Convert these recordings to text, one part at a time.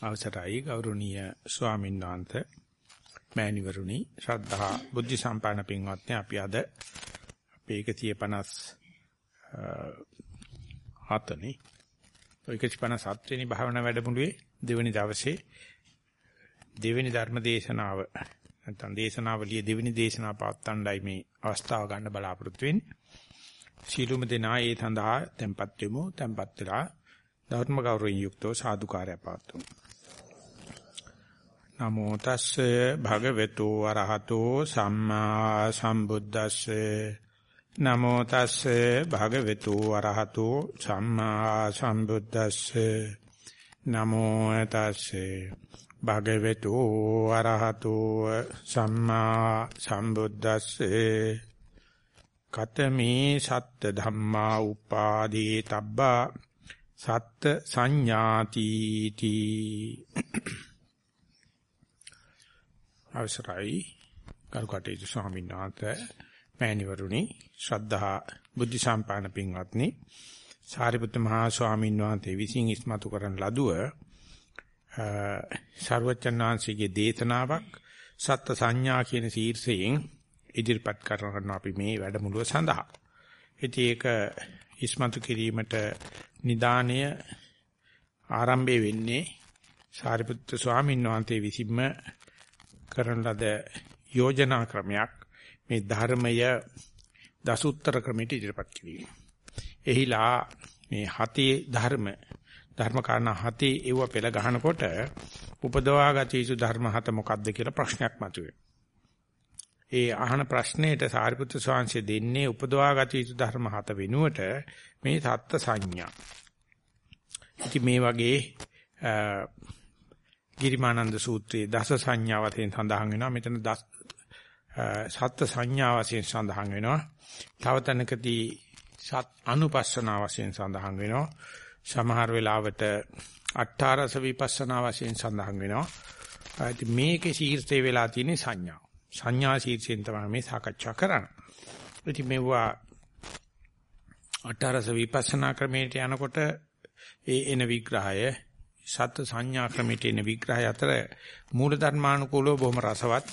අවසරයි ගෞරවනීය ස්වාමීන් වහන්සේ මෑණිවරුනි ශ්‍රද්ධා බුද්ධ සම්පන්න පින්වත්නි අපි අද අපේ 157 හතනේ 157 වෙනි භාවනා වැඩමුළුවේ දෙවෙනි දවසේ දෙවෙනි ධර්ම දේශනාව නැත්නම් දේශනාවලියේ දෙවෙනි දේශනාව පවත්වන්නයි මේ අවස්ථාව ගන්න බලාපොරොත්තු වෙන්නේ. සීලුම දෙනා ඒ සඳහා tempත් වෙමු. tempත් වෙලා ධර්ම ගෞරවයෙන් යුක්තව සාදුකාරය පවත්වමු. නමෝ තස්සේ භගවතු වරහතෝ සම්මා සම්බුද්දස්සේ. නමෝ තස්සේ භගවතු වරහතෝ සම්මා සම්බුද්දස්සේ. නමෝ තස්සේ භගවතු වරහතෝ සම්මා සම්බුද්දස්සේ. කතමේ සත්ත ධම්මා උපාදී තබ්බා සත්ත සංඥාති තී අවසරයි කරුකටේතු ස්වාමීන් වහන්සේ මෑණිවරුනි ශ්‍රද්ධා බුද්ධ සම්පාදන පින්වත්නි සාරිපුත්ත මහා ස්වාමීන් වහන්සේ විසින් ඉස්මතු කරන ලදුව සර්වචන්නාංශිකේ දේශනාවක් සත්‍ය සංඥා කියන ශීර්ෂයෙන් ඉදිරිපත් කරන අපි මේ වැඩමුළුව සඳහා. ඉතින් ඒක ඉස්මතු කිරීමට නිදාණය ආරම්භය වෙන්නේ සාරිපුත්‍ර ස්වාමීන් වහන්සේ විසින්ම කරන ලද යෝජනා ක්‍රමයක් මේ ධර්මය දසුත්තර ක්‍රමයට ඉදිරිපත් කිරීම. එහිලා මේ හතේ ධර්ම ධර්ම කාරණා හතේ ඒව පෙළ ගහනකොට උපදවාගත යුතු ධර්ම හත මොකක්ද කියලා ප්‍රශ්නයක් මතුවේ. ඒ අහන ප්‍රශ්නෙට සාරිපුත්‍ර ස්වාමීන් දෙන්නේ උපදවාගත යුතු ධර්ම හත වෙනුවට මේ සත්ත්‍ය සංඥා. ඉතින් මේ වගේ ගිරිමානන්ද සූත්‍රයේ දස සංඥා වශයෙන් සඳහන් වෙනවා. මෙතන දස සත්ත්ව සංඥා වශයෙන් සඳහන් වෙනවා. තව තැනකදී සත් අනුපස්සනා වශයෙන් සඳහන් වෙනවා. සමහර වෙලාවට අට්ඨාරස විපස්සනා වශයෙන් සඳහන් වෙනවා. ඉතින් මේකේ ශීර්ෂයේ වෙලා තියෙන සංඥා. සංඥා ශීර්ෂයෙන් තමයි මේ සාකච්ඡා කරන්නේ. ඉතින් මේවා අට්ඨාරස විපස්සනා ක්‍රමයට යනකොට ඒ එන විග්‍රහය සත්‍ය සංඥා ක්‍රමයට එන විග්‍රහය අතර මූල ධර්මානුකූලව බොහොම රසවත්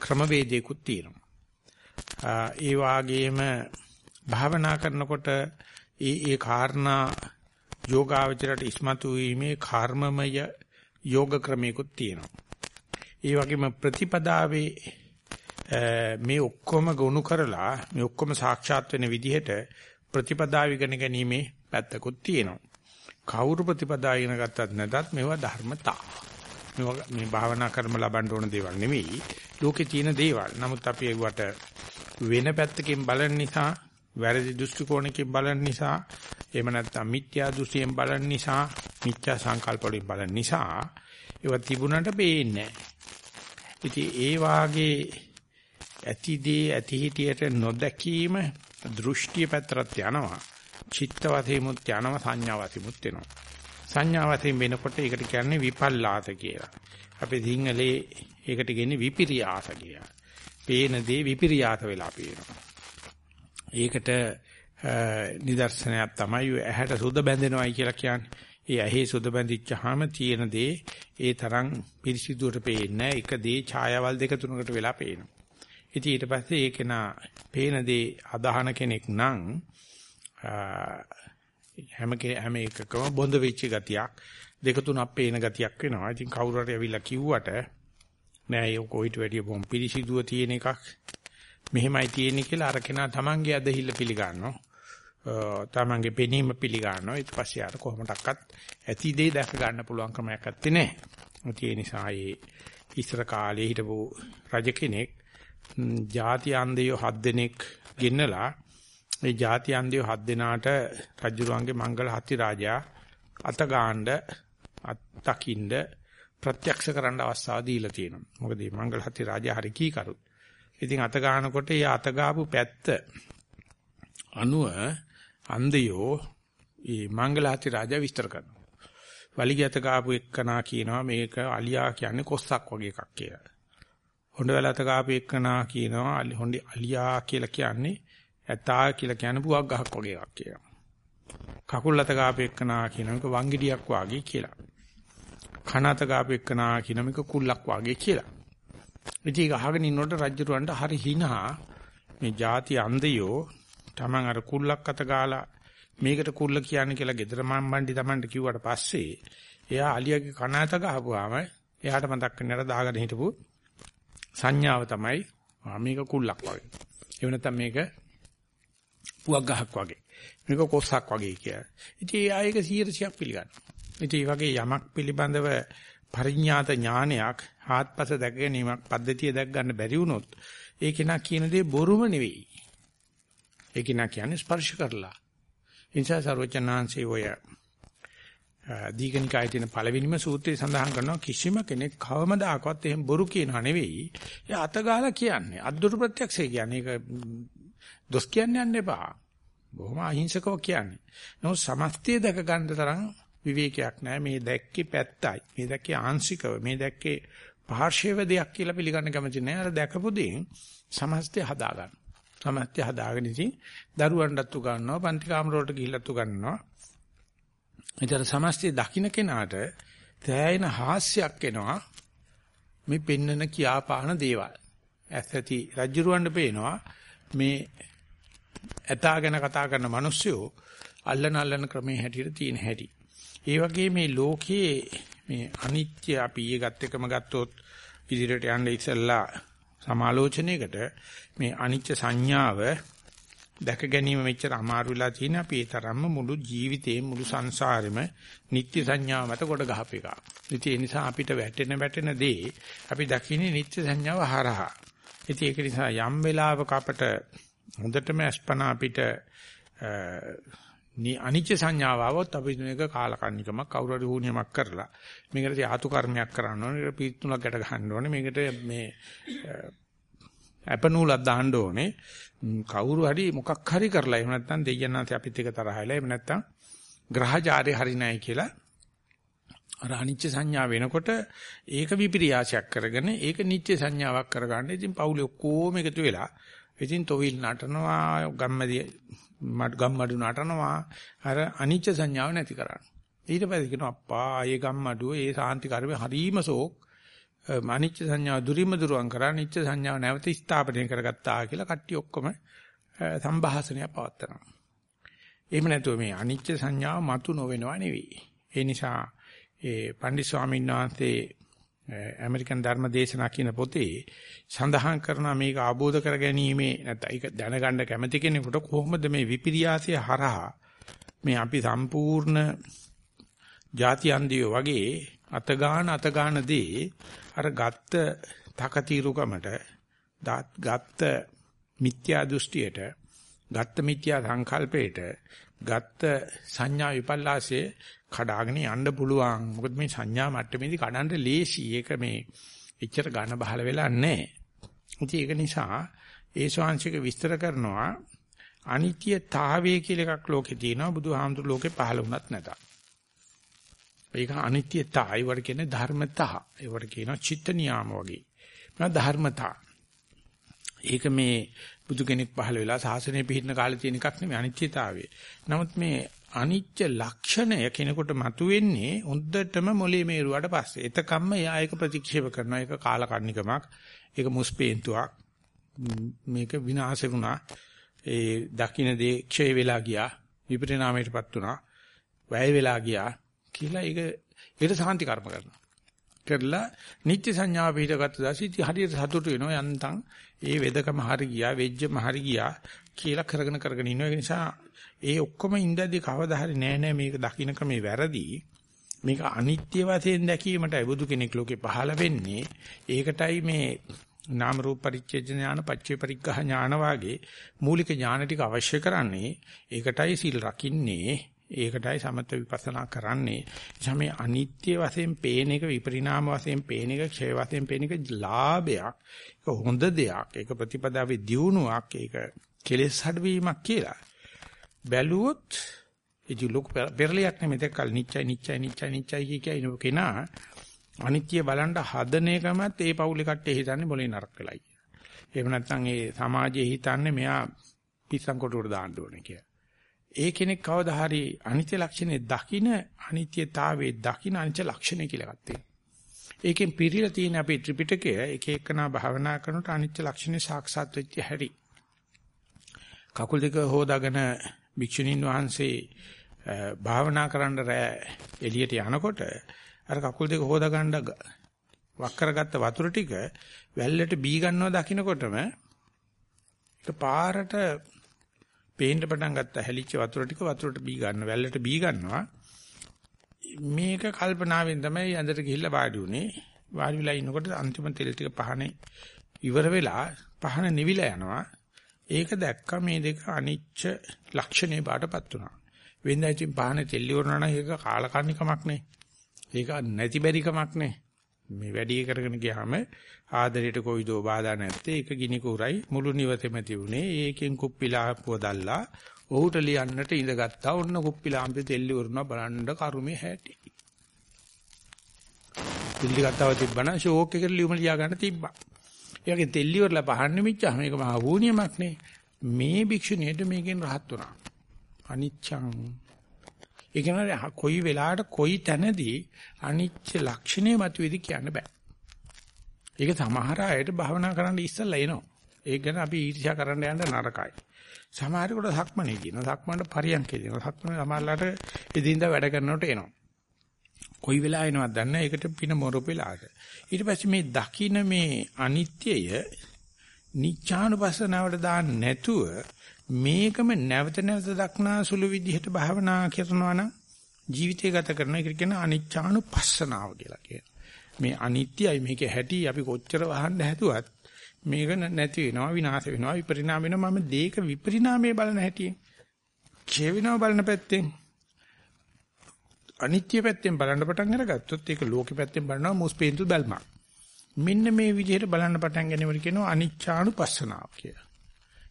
ක්‍රමවේදයකුත් තියෙනවා. ඒ වාගේම භාවනා කරනකොට ඒ ඒ කාරණා යෝගාවචරයට ඉස්මතු වීමේ කර්මමය යෝග ක්‍රමයකුත් තියෙනවා. ඒ වගේම ප්‍රතිපදාවේ මේ ඔක්කොම ගොනු කරලා මේ ඔක්කොම සාක්ෂාත් වෙන විදිහට ප්‍රතිපදාව ඉගෙන ගැනීමේ පැත්තකුත් තියෙනවා. කවුරු ප්‍රතිපදා ඉගෙන ගත්තත් නැතත් මේවා ධර්මතා. මේවා මේ භාවනා කර්ම ලබන්න ඕන දේවල් නෙවෙයි. ලෝකේ තියෙන දේවල්. නමුත් අපි ඒවට වෙන පැත්තකින් බලන නිසා, වැරදි දෘෂ්ටි කෝණකින් බලන නිසා, එහෙම නැත්නම් මිත්‍යා දෘෂ්ටියෙන් බලන නිසා, මිත්‍යා සංකල්ප වලින් බලන නිසා ඒවා තිබුණට පේන්නේ නැහැ. ඉතින් ඒ වාගේ ඇතිදී ඇති හිටියට නොදැකීම දෘෂ්ටි පැත්තරත් යනවා. චිත්ත වශයෙන්මුත් යනවා සංඥා වශයෙන්මුත් වෙනවා. සංඥා වශයෙන් වෙනකොට ඒකට කියන්නේ විපල්ලාස කියලා. අපේ සිංහලේ ඒකට කියන්නේ විපිරියාස කියලා. පේන දේ විපිරියාස වෙලා පේනවා. ඒකට නිදර්ශනයක් තමයි ඇහැට සුද බැඳෙනවයි කියලා කියන්නේ. ඒ ඇහි සුද බැඳිච්චාම තියෙන දේ ඒ තරම් පිරිසිදුවට පේන්නේ එක දේ ඡායාවල් දෙක තුනකට වෙලා පේනවා. ඉතින් ඊට පස්සේ ඒක නා පේන දේ අදහන කෙනෙක් නම් හැම හැම එකකම බොඳ වෙච්ච ගතියක් දෙක තුනක් පේන ගතියක් වෙනවා. ඉතින් කවුරු හරි ඇවිල්ලා කිව්වට නෑ ඒක කොයිට වැඩිය බොම් පිළිසිදුව තියෙන එකක් මෙහෙමයි තියෙන්නේ කියලා අර කෙනා තමන්ගේ අදහිල්ල පිළිගන්නවා. තමන්ගේ පෙනීම පිළිගන්නවා. ඊට පස්සේ ආර කොහොමඩක්වත් ඇති දේ දැක ගන්න පුළුවන් ක්‍රමයක් නැත්තේ නෑ. ඒ නිසා ඒ ඉස්සර කාලේ හිටපු රජ කෙනෙක් ಜಾති අන්දයෝ හත් දෙනෙක් ගෙන්නලා මේ ಜಾති අන්දිය හත් දෙනාට රජුරුවන්ගේ මංගල හති රාජා අත ගාන්න අත්කින්ද ප්‍රත්‍යක්ෂ කරන්න අවස්ථාව දීලා තියෙනවා. මොකද මේ මංගල හති රාජා හරි කීකරු. ඉතින් අත ගන්නකොට ඒ අත ගාපු පැත්ත අනුව අන්දයෝ මේ මංගල හති රාජා විස්තර කරනවා. වලිගය අත ගාපු එක්කනා කියනවා මේක අලියා කියන්නේ කොස්සක් වගේ එකක් කියලා. හොඬවැල අත ගාපු එක්කනා කියනවා හොඬි අලියා කියලා කියන්නේ ඇතා කියලා කියන පුවක් ගහක් වගේ එකක් කියලා. කකුල් අත ගාපෙන්නා කියනක වංගිඩියක් වාගේ කියලා. කනත ගාපෙකනා කියන මේක කුල්ලක් වාගේ කියලා. ඉතින් ඒක අහගෙන ඉන්නකොට රජුරවන්ට හරි හිනා මේ ಜಾති අන්දයෝ Taman අර කුල්ලක් අත ගාලා මේකට කුල්ල කියන්නේ කියලා gedara මම්බණ්ඩි Tamanට කිව්වට පස්සේ එයා අලියාගේ කනත ගහපුවාම එයාට මතක් වෙන්නේ අර දාගෙන හිටපු සංඥාව තමයි මේක කුල්ලක් වගේ. එහෙම නැත්නම් මේක පුවක් ගහක් වගේ. මේක කොස්සක් වගේ කියලා. ඉතින් ආයක 100ක් පිළිගන්නවා. ඉතින් මේ වගේ යමක් පිළිබඳව පරිඥාත ඥානයක් ආත්පස දැක ගැනීමක් පද්ධතිය දැක් ගන්න බැරි වුණොත් ඒ කෙනා කියන දේ බොරුම නෙවෙයි. ඒ කෙනා කියන්නේ ස්පර්ශ කරලා. ඉන්සා සර්වචනාංශේ ඔය දීගනිකායේ තියෙන පළවෙනිම සූත්‍රය සඳහන් කරනවා කිසිම කෙනෙක් කවමදාකවත් එහෙම බොරු කියනා නෙවෙයි. ඒ අතගාලා කියන්නේ. අද්දුරු ප්‍රත්‍යක්ෂය කියන්නේ. ඒක දොස් කියන්නේ යන්න එපා. බොහොම අහිංසකව කියන්නේ. නමුත් සමස්තය දැක ගන්න තරම් විවේකයක් නැහැ. මේ දැක්කේ පැත්තයි. මේ දැක්කේ ආංශිකව. මේ දැක්කේ පාර්ශව දෙයක් කියලා පිළිගන්න කැමති නැහැ. අර දැකපු දෙයින් සමස්තය හදා ගන්න. සමස්තය හදාගෙන ඉතින් දරුවන්ටත් උගන්වනවා, පන්ති කාමර වලට ගිහිල්ලත් උගන්වනවා. ඊතර සමස්තය දකින්න කෙනාට තෑයෙන හාස්‍යයක් එනවා. මේ පෙන්නන කියාපාන දේවල්. ඇත්තටි රජ්ජුරුවන්ට පේනවා මේ ඇතා ගැන කතා කරන මිනිස්සු අල්ලන අල්ලන ක්‍රමයේ හැටියට තියෙන හැටි. ඒ වගේ මේ ලෝකයේ මේ අනිත්‍ය අපි ඊයේ ගත් එකම ගත්තොත් ඉදිරියට යන්න ඉස්සෙල්ලා සමාලෝචනයකට මේ අනිත්‍ය සංඥාව දැක ගැනීම මෙච්චර අමාරු වෙලා තියෙන අපි ඒ තරම්ම මුළු ජීවිතේ මුළු සංසාරෙම නිත්‍ය සංඥාව මත කොට ගහප එක. ඉතින් ඒ නිසා අපිට වැටෙන වැටෙන දේ අපි දකින්නේ නිත්‍ය සංඥාව හරහා. ඉතින් ඒක නිසා යම් වෙලාවක අපට හොඳටම අස්පන අපිට නී අනිච්ච සංඥාව આવොත් අපි මේක කාලකන්නිකමක් කවුරු හරි වුණියමක් කරලා මේකට ආතු කර්මයක් කරන්න ඕනේ මේකට පීතුණක් ගැට ගන්න ඕනේ. මේකට මේ අපනූලක් දාන්න ඕනේ. කවුරු හරි මොකක් හරි කරලා එහෙම නැත්නම් දෙයයන්ාන්ත අපිත් එක තරහයිලා එහෙම නැත්නම් ග්‍රහචාරය හරි නැහැ කියලා අර අනිච්ච සංඥා වෙනකොට ඒක විපිරියාසයක් කරගෙන ඒක නිත්‍ය සංඥාවක් කරගන්න. ඉතින් පවුලේ ඔක්කොම එකතු වෙලා ඉතින් තොවිල් නටනවා ගම්මැදි ගම්මඩු නටනවා අර අනිච්ච සංඥාව නැති කරන්න. ඊට පස්සේ කියනවා අප්පා ආයේ ගම්මඩුව ඒ සාන්ති කර්මේ හරීම සෝක් අනිච්ච සංඥාව දුරිම දුරවන් කරා නිච්ච සංඥාව නැවත ස්ථාපනය කරගත්තා කියලා කට්ටිය ඔක්කොම සංഭാෂණය පවත්නවා. එහෙම නැතුව මේ අනිච්ච සංඥාව මතු නොවෙනවා නෙවෙයි. ඒ නිසා ඒ පණ්ඩිත ස්වාමීන් වහන්සේ ඇමරිකන් ධර්ම දේශනා කියන පොතේ සඳහන් කරනවා මේක ආબોධ කර ගැනීමේ නැත්නම් ඒක දැනගන්න කැමති කෙනෙකුට කොහොමද මේ විපිරියාසය හරහා මේ අපි සම්පූර්ණ ಜಾති අන්දියෝ වගේ අතගාන අතගාන දේ අර ගත්ත තකතිරුකමට ගත්ත මිත්‍යා දෘෂ්ටියට ගත්ත මිත්‍යා සංකල්පයට ගත්ත සංඥා විපල්ලාසයේ කඩාගෙන යන්න පුළුවන්. මොකද මේ සංඥා මට්ටමේදී කඩන්න ලේසි. ඒක මේ එච්චර ඝන බහල වෙලා නැහැ. ඉතින් ඒක නිසා ඒ ශාංශික විස්තර කරනවා අනිත්‍යතාවය කියලා එකක් ලෝකේ තියෙනවා බුදුහාමුදුරු ලෝකේ පහළ වුණත් නැත. ඒක අනිත්‍යතාවය වල කියන්නේ ධර්මතා. ඒවට කියනවා චිත්ත නියාම වගේ. මම ධර්මතා. ඒක මේ බුදු කෙනෙක් පහළ වෙලා සාසනය පිහිටන කාලේ තියෙන එකක් නෙමෙයි අනිත්‍යතාවය. නමුත් මේ අනිත්‍ය ලක්ෂණය කෙනෙකුට මතුවෙන්නේ හොද්දටම මොලේ මේරුවාට පස්සේ. එතකම්ම එයා ඒක ප්‍රතික්ෂේප කරනවා. ඒක කාලකන්නිකමක්. ඒක මුස්පේන්තුවක්. මේක විනාශ වුණා. ඒ දකින්න දේ ක්ෂය වෙලා ගියා. විපරිණාමයටපත් වුණා. වැය වෙලා ගියා කියලා ඒක ඒකට සාන්ති කර්ම කරනවා. කරලා නිත්‍ය සංඥාව පිටගත්ත දැසි හරියට සතුටු වෙනවා යන්තම් ඒ වෙදකම හරි ගියා වෙජ්ජම හරි ගියා කියලා කරගෙන කරගෙන ඉන්නවා. ඒ නිසා ඒ ඔක්කොම ඉඳදී කවදා හරි නෑ නෑ මේක දකින්න ක්‍රමේ වැරදි. මේක අනිත්‍ය වශයෙන් දැකීමටයි බුදු කෙනෙක් ලෝකේ පහළ වෙන්නේ. ඒකටයි මේ නාම රූප පරිච්ඡේද ඥාන පච්චේ පරිග්ඝහ ඥාන වාගේ මූලික ඥාන ටික අවශ්‍ය කරන්නේ. ඒකටයි සිල් රකින්නේ. ඒකටයි සමත විපස්සනා කරන්නේ. එනිසා මේ අනිත්‍ය වශයෙන් පේන එක විපරිණාම වශයෙන් පේන එක ක්ෂය වශයෙන් පේන එක ලාභයක්. ඒක හොඳ දෙයක්. ඒක ප්‍රතිපදාවේ දියුණුවක්. ඒක කෙලෙස් හඩවීමක් කියලා. බැලුවොත් ඉති ලොකු පෙරලියක් නෙමෙයි දෙකල් නිච්චයි නිච්චයි නිච්චයි නිච්චයි කිය කිය ඉනව කෙනා අනිත්‍ය බලන්න හදන එකමත් ඒ පවුලේ කට්ටිය හිතන්නේ මොලේ නරක වෙලයි. එහෙම නැත්නම් ඒ සමාජයේ හිතන්නේ මෙයා පිස්සන් කොටුවට දාන්න ඕනේ කියලා. ඒ කෙනෙක් කවදා හරි අනිත්‍ය ලක්ෂණේ දකින අනිත්‍යතාවයේ දකින අනිත්‍ය ලක්ෂණය කියලා එකක් තියෙනවා. ඒකෙන් පිරීලා තියෙන අපේ ත්‍රිපිටකය එක එකනා භාවනා කරනකොට අනිත්‍ය ලක්ෂණේ සාක්ෂාත් වෙච්ච හැටි. කකුල් දෙක හොදාගෙන භික්ෂුණීන් වහන්සේ භාවනා කරන්න රෑ එළියට යනකොට අර කකුල් දෙක හොදා ගන්න වක් කරගත්ත වතුර ටික වැල්ලට බී ගන්නවා දකින්නකොටම ඒක පාරට පේන්න පටන් ගත්ත හැලිච්ච වතුර ටික වතුරට බී ගන්න වැල්ලට බී ගන්නවා. මේක කල්පනාවෙන් තමයි ඇඳට ගිහිල්ලා වාඩි උනේ වාඩි වෙලා ඉනකොට අන්තිම තෙල් ටික පහනේ ඉවර වෙලා පහන නිවිලා යනවා. ඒක දැක්ක මේ දෙක අනිච්ච ලක්ෂණේ බාටපත් වුණා. වෙනදා ඉතින් පහනේ තෙල් ඉවරනා නම් ඒක කාලකන්නිකමක් නේ. ඒක නැති බැරි කමක් නේ. මේ වැඩි කරගෙන ගියාම ආදරයට කොයිදෝ බාධා නැත්තේ ඒක ගිනි කුරයි මුළු නිවතෙම තිබුණේ. ඒකෙන් කුප්පිලාපුව දැල්ලා ඔහුට ලියන්නට ඉඳගත්තා. ඔන්න කුප්පිලාම්පේ තෙල්ලි වුණා බලන්න කරුමේ හැටි. තෙල්ලි ගත්තව තිබ්බනම් ෂෝක් එකට ලියුම ලියා ගන්න තිබ්බා. ඒකේ තෙල්ලි වල පහන්නේ මිච්චා. මේක මහ වුණියමක් නේ. මේ භික්ෂුණියට මේකෙන් rahat වුණා. අනිච්ඡං. ඒ කියන්නේ කොයි වෙලාවට කොයි තැනදී අනිච්ච ලක්ෂණය මතුවේද කියන්න බෑ. ඒක සමහර අයට භාවනා කරන්න ඉස්සෙල්ලා එනවා. ඒක ගැන අපි ඊර්ෂ්‍යා කරන්න යන්න නරකයි. සමහරකට සක්මනේ කියනවා. සක්මනට පරියන්කේ දෙනවා. සක්මනේ සමහරලාට එදින්දා වැඩ කරනකොට එනවා. කොයි වෙලාව එනවද දන්නේ ඒකට පින මොරොපෙලාට. ඊට පස්සේ මේ දකින්න මේ අනිත්‍යය නිච්ඡානුපස්සනාවට දාන්න නැතුව මේකම නැවත නැවත දක්නා සුළු විදිහට භාවනා කරනවා නම් ජීවිතය ගත කරන එක කියන අනිච්චානුපස්සනාව කියලා කියනවා. මේ අනිත්‍යයි මේකේ හැටි අපි කොච්චර වහන්න හැදුවත් මේක නැති වෙනවා විනාශ වෙනවා විපරිණාම වෙනවා මම දේක විපරිණාමයේ බලන හැටියෙන් ක්ෂය වෙනවා බලන පැත්තෙන් අනිත්‍ය පැත්තෙන් බලන්න පටන් අරගත්තොත් ඒක ලෝකෙ පැත්තෙන් බලනවා මුස්පේන්තු බැල්මක්. මෙන්න මේ විදිහට බලන්න පටන් ගැනීමට කියනවා අනිච්චානුපස්සනාව කියලා.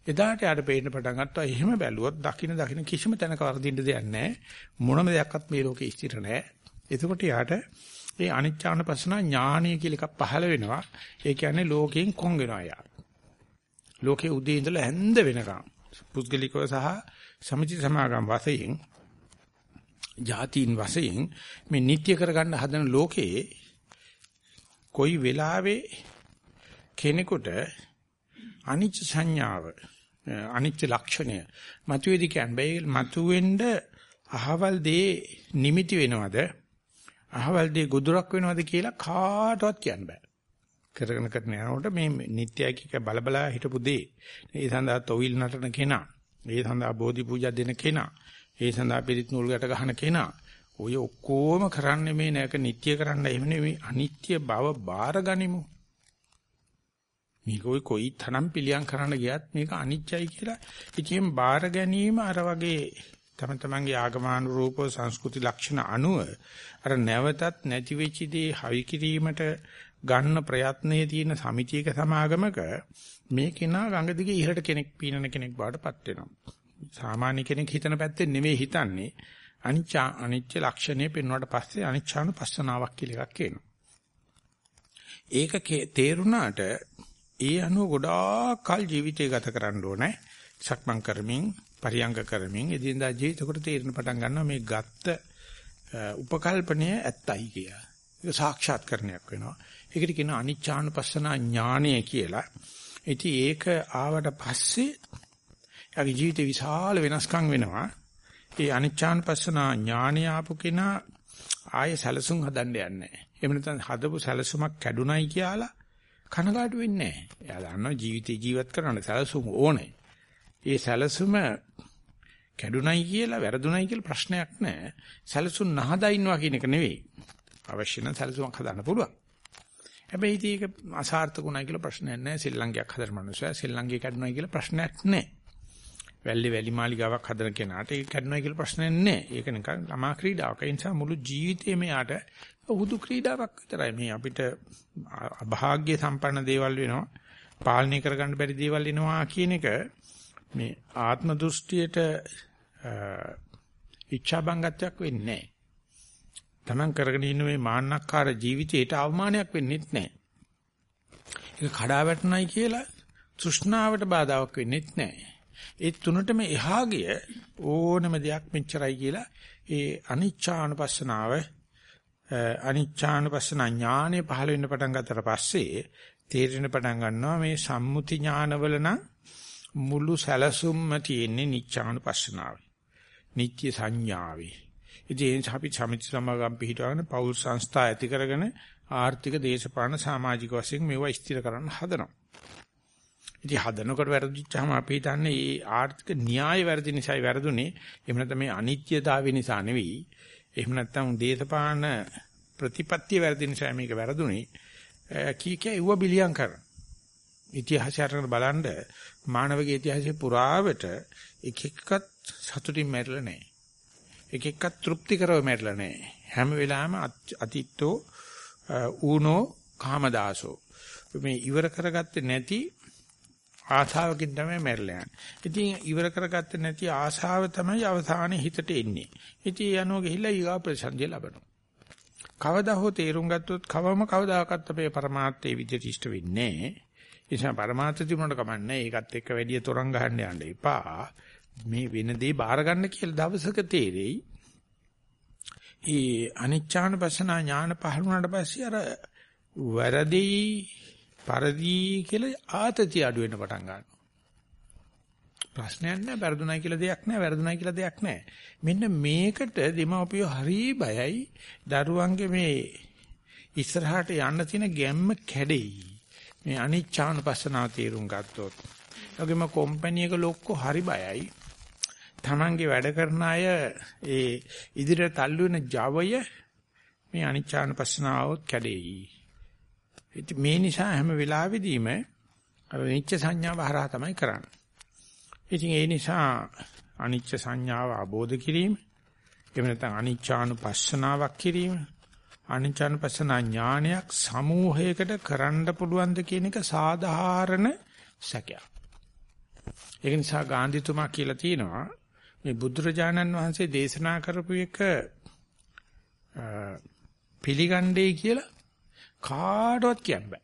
එදාට යාට පේන්න පටන් ගත්තා එහෙම බැලුවොත් දකින්න දකින්න කිසිම තැනක වර්ධින්න දෙයක් නැහැ. මොනම දෙයක්වත් මේ ලෝකේ ස්ථිර නැහැ. එතකොට යාට ඒ අනිච්චානුපස්සන ඥානීය කියලා එකක් පහළ වෙනවා. ඒ කියන්නේ ලෝකයෙන් කොන් වෙනවා යා. ලෝකේ උදේ ඉඳලා හැන්ද වෙනකම් පුද්ගලිකව සහ සමිති සමාගම් වශයෙන් ජාතීන් වශයෙන් මේ නිත්‍ය කරගන්න හදන ලෝකේ කොයි වෙලාවෙ කෙනෙකුට අනිච්ච සංඥාව අනිච්ච ලක්ෂණය මතුවේදි කියන්නේ මතුවෙන්න අහවල් දේ නිමිති වෙනවද අහවල් දේ ගොදුරක් වෙනවද කියලා කාටවත් කියන්න බෑ. කරගෙන කරන යනකොට මේ නිත්‍යයි කික බලබලා හිටපු දේ. ඒ සඳහා තොවිල් නටන කෙනා ඒ සඳහා බෝධි පූජා දෙන කෙනා ඒ සඳහා පිරිත් නූල් ගැට ගහන කෙනා. ඔය ඔක්කොම කරන්නේ මේ නැක නිත්‍ය කරන්න එහෙම නෙමෙයි අනිත්‍ය බව බාර ගනිමු. මේක ඔය කොයි තරම් පිළියම් කරන්න ගියත් මේක අනිත්‍යයි කියලා ඉතින් බාර ගැනීම අර වගේ තම තමන්ගේ ආගමානුරූප සංස්කෘති ලක්ෂණ අනුව අර නැවතත් නැති වෙච්ච දේ හවි කිරීමට ගන්න ප්‍රයත්නයේ තියෙන සමිතියක සමාගමක මේ කෙනා ගඟ දිගේ ඉහළට කෙනෙක් පීනන කෙනෙක් බවටපත් වෙනවා. සාමාන්‍ය කෙනෙක් හිතන පැත්තෙන් නෙමෙයි හිතන්නේ අනිච්ච අනිච්ච ලක්ෂණය පෙන්වුවාට පස්සේ අනිච්චානුපස්සනාවක් කියලා එකක් එනවා. ඒක තේරුණාට ඒ අනුව ගොඩාක් කල් ජීවිතය ගත කරන්න ඕනේ. සක්මන් කරමින්, පරියංග කරමින් එදිනදා ජීවිතේකට තීරණ පටන් ගන්නවා මේ ගත්ත උපකල්පනය ඇත්තයි කියලා. ඒක සාක්ෂාත්කරණයක් වෙනවා. ඒකට කියන අනිච්චානුපස්සනා ඥානය කියලා. ඉතින් ඒක ආවට පස්සේ යාගේ ජීවිතේ විශාල වෙනස්කම් වෙනවා. ඒ අනිච්චානුපස්සනා ඥානය ආපු කෙනා ආයේ සැලසුම් හදන්න යන්නේ නැහැ. එහෙම නැත්නම් හදපු සැලසුමක් කැඩුනයි කියලා කනගාටු වෙන්නේ නැහැ. එයා දන්නවා ජීවිතේ ජීවත් කරන්න සැලසුම ඕනේ. ඒ සැලසුම කැඩුනයි කියලා වැරදුනයි කියලා ප්‍රශ්නයක් නැහැ. සැලසුම් නහදා ඉන්නවා කියන එක නෙවෙයි. අවශ්‍ය නම් සැලසුමක් හදන්න පුළුවන්. හැබැයි ඒක අසාර්ථකුණයි කියලා ප්‍රශ්නයක් නැහැ. ශ්‍රී හදන මනුස්සයා ශ්‍රී ලංකේ කැඩුනයි කියලා ප්‍රශ්නයක් නැහැ. වැල්ලි වැලි මාලිගාවක් හදන කෙනාට ඒක කැඩුනයි කියලා ප්‍රශ්නයක් නැහැ. ඒක නිකන් ළමා ක්‍රීඩාවක්. ඒ නිසා මුළු ජීවිතේම යාට උහුදු ක්‍රීඩාවක් විතරයි මේ අපිට අභාග්‍ය සම්පන්න දේවල් වෙනවා පාලනය කරගන්න බැරි දේවල් එනවා කියන එක මේ ආත්ම දෘෂ්ටියට ඉච්ඡා බංගත්වයක් වෙන්නේ නැහැ. Taman කරගෙන ඉන්න මේ මාන්නක්කාර ජීවිතයට අවමානයක් වෙන්නේත් නැහැ. ඒක කඩා වැටුණයි කියලා තෘෂ්ණාවට බාධාවක් වෙන්නේත් නැහැ. ඒ තුනටම එහා ගිය ඕනම දෙයක් මෙච්චරයි කියලා ඒ අනිච්චානුපස්සනාව අනිච්චානුපස්සන ඥානෙ පහළ වෙන්න පටන් ගත්තට පස්සේ තේරෙන පටන් ගන්නවා මේ සම්මුති ඥානවල නම් මුළු සැලසුම්ම තියෙන්නේ නිච්චානුපස්සනාවේ. නිත්‍ය සංඥාවේ. ඉතින් අපි සමිති සමාගම් පිළිටවගෙන පෞල් සංස්ථා ඇති කරගෙන ආර්ථික දේශපාලන සමාජික වශයෙන් මේවා ස්ථිර කරන්න හදනවා. ඉතින් හදනකොට වැරදිච්චාම අපි හිතන්නේ මේ ආර්ථික න්‍යාය වැරදි නිසායි වැරදුනේ. එහෙම නැත්නම් මේ අනිත්‍යතාවය නිසා නෙවෙයි. එහෙම නැත්නම් දේශපාලන ප්‍රතිපත්තිය වැරදි නිසා මේක වැරදුනේ. කී කිය ඉව බිලියම් කරන. ඉතිහාසය අරගෙන බලන්න මානවගේ ඉතිහාසයේ පුරාවට එක එක්කත් සතුටින් මැරිලා නැහැ. එක එක්කත් තෘප්තිකරව මැරිලා නැහැ. හැම වෙලාවෙම අතිත්තෝ ඌනෝ කාමදාසෝ මේ ඉවර කරගත්තේ නැති ආශාවකින් තමයි මැරලා යන්නේ. ඉතින් ඉවර කරගත්තේ නැති ආශාව තමයි අවසානයේ හිතට එන්නේ. ඉතින් යනවා ගිහිල්ලා ඊගා ප්‍රසන්දිය ලබනවා. කවදා හෝ තේරුම් ගත්තොත් කවම කවදාකවත් අපේ પરමාර්ථයේ විදිහට ඉෂ්ට වෙන්නේ නැහැ. ඒ නිසා પરමාර්ථ තිබුණාට කමන්නේ. ඒකත් එක්ක වැඩි තොරන් ගහන්න යන්න එපා. මේ වෙන දේ බාර ගන්න කියලා දවසක තේරෙයි. ඒ අනිච්චානපසනා ඥාන පහළ වුණාට පස්සේ අර වැරදි පරදි කියලා ආතතිය අඩු වෙන්න පටන් ගන්නවා. ප්‍රශ්නයක් නැහැ, වැරදුණයි කියලා දෙයක් නැහැ, වැරදුණයි කියලා දෙයක් නැහැ. මෙන්න මේකට දෙමව්පියෝ හරි බයයි. දරුවන්ගේ මේ ඉස්සරහට යන්න තියෙන ගැම්ම කැඩෙයි. මේ අනිච්චානුපස්සනාව තේරුම් ගත්තොත්. ඒගොම කම්පැනි එක ලොක්කෝ හරි බයයි. Tamange වැඩ කරන අය ඒ ඉදිරියට තල්ලු වෙන Javaය මේ අනිච්චානුපස්සනාවොත් කැඩෙයි. ඉතින් මේ නිසා හැම වෙලාවෙදීම නිච්ච සංඥාව හරහා තමයි කරන්නේ. ඉතින් ඒ නිසා අනිච්ච සංඥාව අවබෝධ කිරීම, එහෙම නැත්නම් අනිච්චානුපස්සනාවක් කිරීම, අනිච්චානුපස්සනා ඥානයක් සමූහයකට කරන්න පුළුවන්ද කියන එක සාධාරණ සැකයක්. ඒක නිසා ගාන්ධිතුමා කියලා තියෙනවා මේ බුදුරජාණන් වහන්සේ දේශනා කරපු එක පිළිගන්නේ කියලා කාටවත් කියන්න බෑ.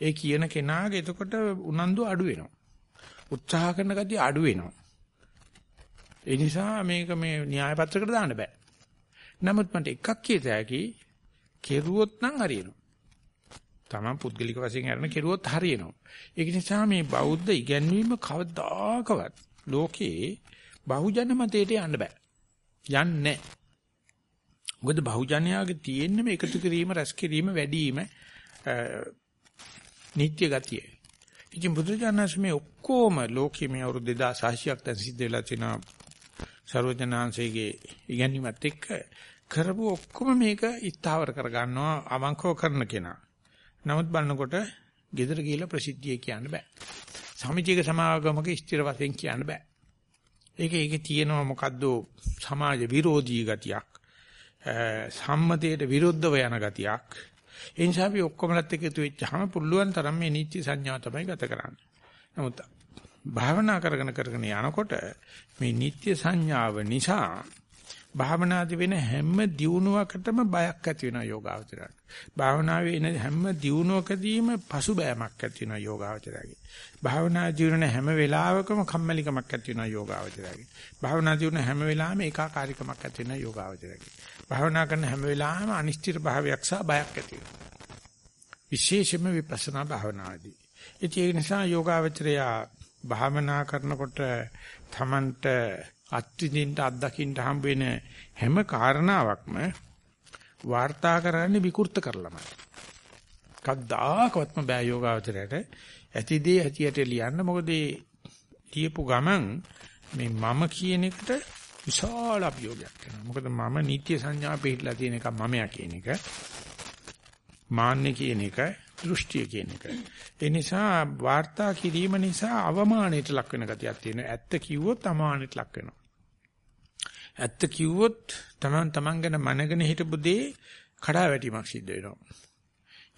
ඒ කියන කෙනාගේ එතකොට උනන්දු අඩු වෙනවා. උත්සාහ කරන ගතිය අඩු වෙනවා. ඒ නිසා මේක මේ න්‍යාය පත්‍රයකට දාන්න බෑ. නමුත් මට එකක් කියත හැකි කෙරුවොත් නම් හරියනවා. තමන් පුද්ගලික වශයෙන් අරන කෙරුවොත් හරියනවා. ඒක නිසා මේ බෞද්ධ ඉගැන්වීම කවදාකවත් ලෝකේ බහුජන මතයට යන්න බෑ. යන්නේ නැහැ. මොකද බහුජනයාගේ තියෙන්නේ මේ එකතු කිරීම, රැස් කිරීම, වැඩිම නිත්‍ය ගතිය. ඉතින් බුදුජානක මේ ඔක්කොම ලෝකයේ මේ අවුරුදු 2600ක් දැන් සිද්ධ වෙලා තිනවා සර්වඥාන්සේගේ ඉගැන්වීමත් එක්ක කරපු ඔක්කොම මේක ඉස්තාවර කර ගන්නවා අවංකව කරන කෙනා. නමුත් බලනකොට gedara ගිහිලා ප්‍රසිද්ධිය කියන්න බෑ. සමිතියක සමාගමක ස්ථිර වශයෙන් කියන්න බෑ. ඒක ඒකේ තියෙනවා මොකද්ද සමාජ විරෝධී ගතියක්. සම්මතයට විරුද්ධව යන ගතියක්. ඒ නිසා අපි ඔක්කොමලත් එක්ක එකතු වෙච්චාම පුළුවන් තරම් මේ නිත්‍ය සංඥා තමයි ගත කරන්නේ. නමුත් භාවනා කරගෙන කරගෙන යනකොට මේ නිත්‍ය සංඥාව නිසා භාවනාදී වෙන හැම දියුණුවකටම බයක් ඇති වෙනවා යෝගාවචරයට. භාවනාවේ එන හැම දියුණුවකදීම පසුබෑමක් ඇති වෙනවා යෝගාවචරයගේ. භාවනා ජීවන හැම වෙලාවකම කම්මැලිකමක් ඇති වෙනවා යෝගාවචරයගේ. භාවනා ජීවන හැම වෙලාවෙම ඒකාකාරීකමක් ඇති වෙනවා යෝගාවචරයගේ. භාවනා කරන හැම වෙලාවෙම අනිශ්චිත භාවයක් සහ බයක් ඇති වෙනවා. විශේෂයෙන්ම විපස්සනා භාවනාදී. ඒ නිසා යෝගාවචරය භාවනා කරනකොට තමන්ට අත්විඳින්න අත්දකින්න හම්බ වෙන හැම කාරණාවක්ම වාර්තා කරන්නේ විකෘත කරලමයි. කද්දාකවත්ම බෑ යෝගාවචරයට ඇතිදී ඇතියට ලියන්න මොකද ලියපු ගමන් මේ මම කියන එකට විශාල අභියෝගයක් කරනවා. මොකද මම නිත්‍ය සංඥා පිළිලා තියෙන එක මමයා කියන එක. මාන්නේ කියන එක, දෘෂ්ටිය කියන එක. ඒ නිසා වාර්තා කිරීම නිසා අවමානයට ලක් වෙන ගතියක් තියෙනවා. ඇත්ත කිව්වොත් අමානයට ලක් වෙනවා. ඇත්ත කිව්වොත් තමන් තමන් ගැන මනගෙන හිටපු දේ කඩා වැටීමක් සිද්ධ වෙනවා.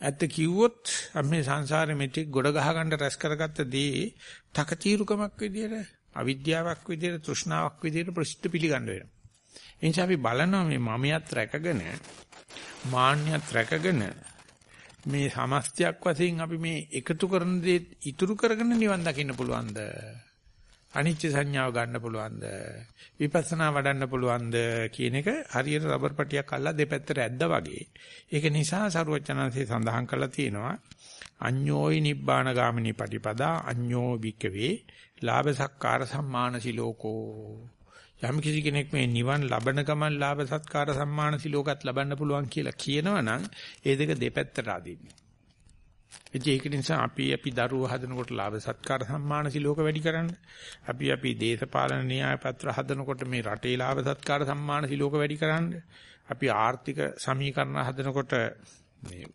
ඇත්ත කිව්වොත් අපි සංසාරෙ මෙතෙක් ගොඩ ගහ ගන්න රැස් කරගත්ත දේ තකතිරුකමක් විදියට අවිද්‍යාවක් විදියට තෘෂ්ණාවක් විදියට ප්‍රසිද්ධ පිළිගන්න වෙනවා. ඒ නිසා අපි බලනවා මේ මමියත් රැකගෙන මාන්නයත් රැකගෙන මේ සමස්තයක් වශයෙන් අපි මේ එකතු කරන දේ ඉතුරු කරගෙන නිවන් දකින්න පුළුවන්ද? අනිච්ච සංඥාව ගන්න පුළුවන්ද? විපස්සනා වඩන්න පුළුවන්ද කියන එක හරියට රබර් පටියක් අල්ලලා දෙපැත්තට ඇද්දා වගේ. ඒක නිසා සරුවචනන්සේ සඳහන් කරලා තියෙනවා අඤ්ඤෝයි නිබ්බාන ගාමිනී පටිපදා අඤ්ඤෝ වික්කවේ ලාභ සක්කාර සම්මාන සිලෝකෝ යම් කිසි කෙනෙක් මේ නිවන් ලබන ගමන් ලාභ සත්කාර සම්මාන සිලෝකත් ලබන්න පුළුවන් කියලා කියනවනම් ඒ දෙක දෙපැත්තට අදින්නේ. ඒක නිසා අපි අපි දරුවෝ හදනකොට ලාභ සත්කාර සම්මාන සිලෝක වැඩි කරන්න. අපි අපි දේශපාලන න්‍යාය පත්‍ර හදනකොට මේ රටේ ලාභ සත්කාර සම්මාන සිලෝක වැඩි කරන්න. අපි ආර්ථික සමීකරණ හදනකොට මේ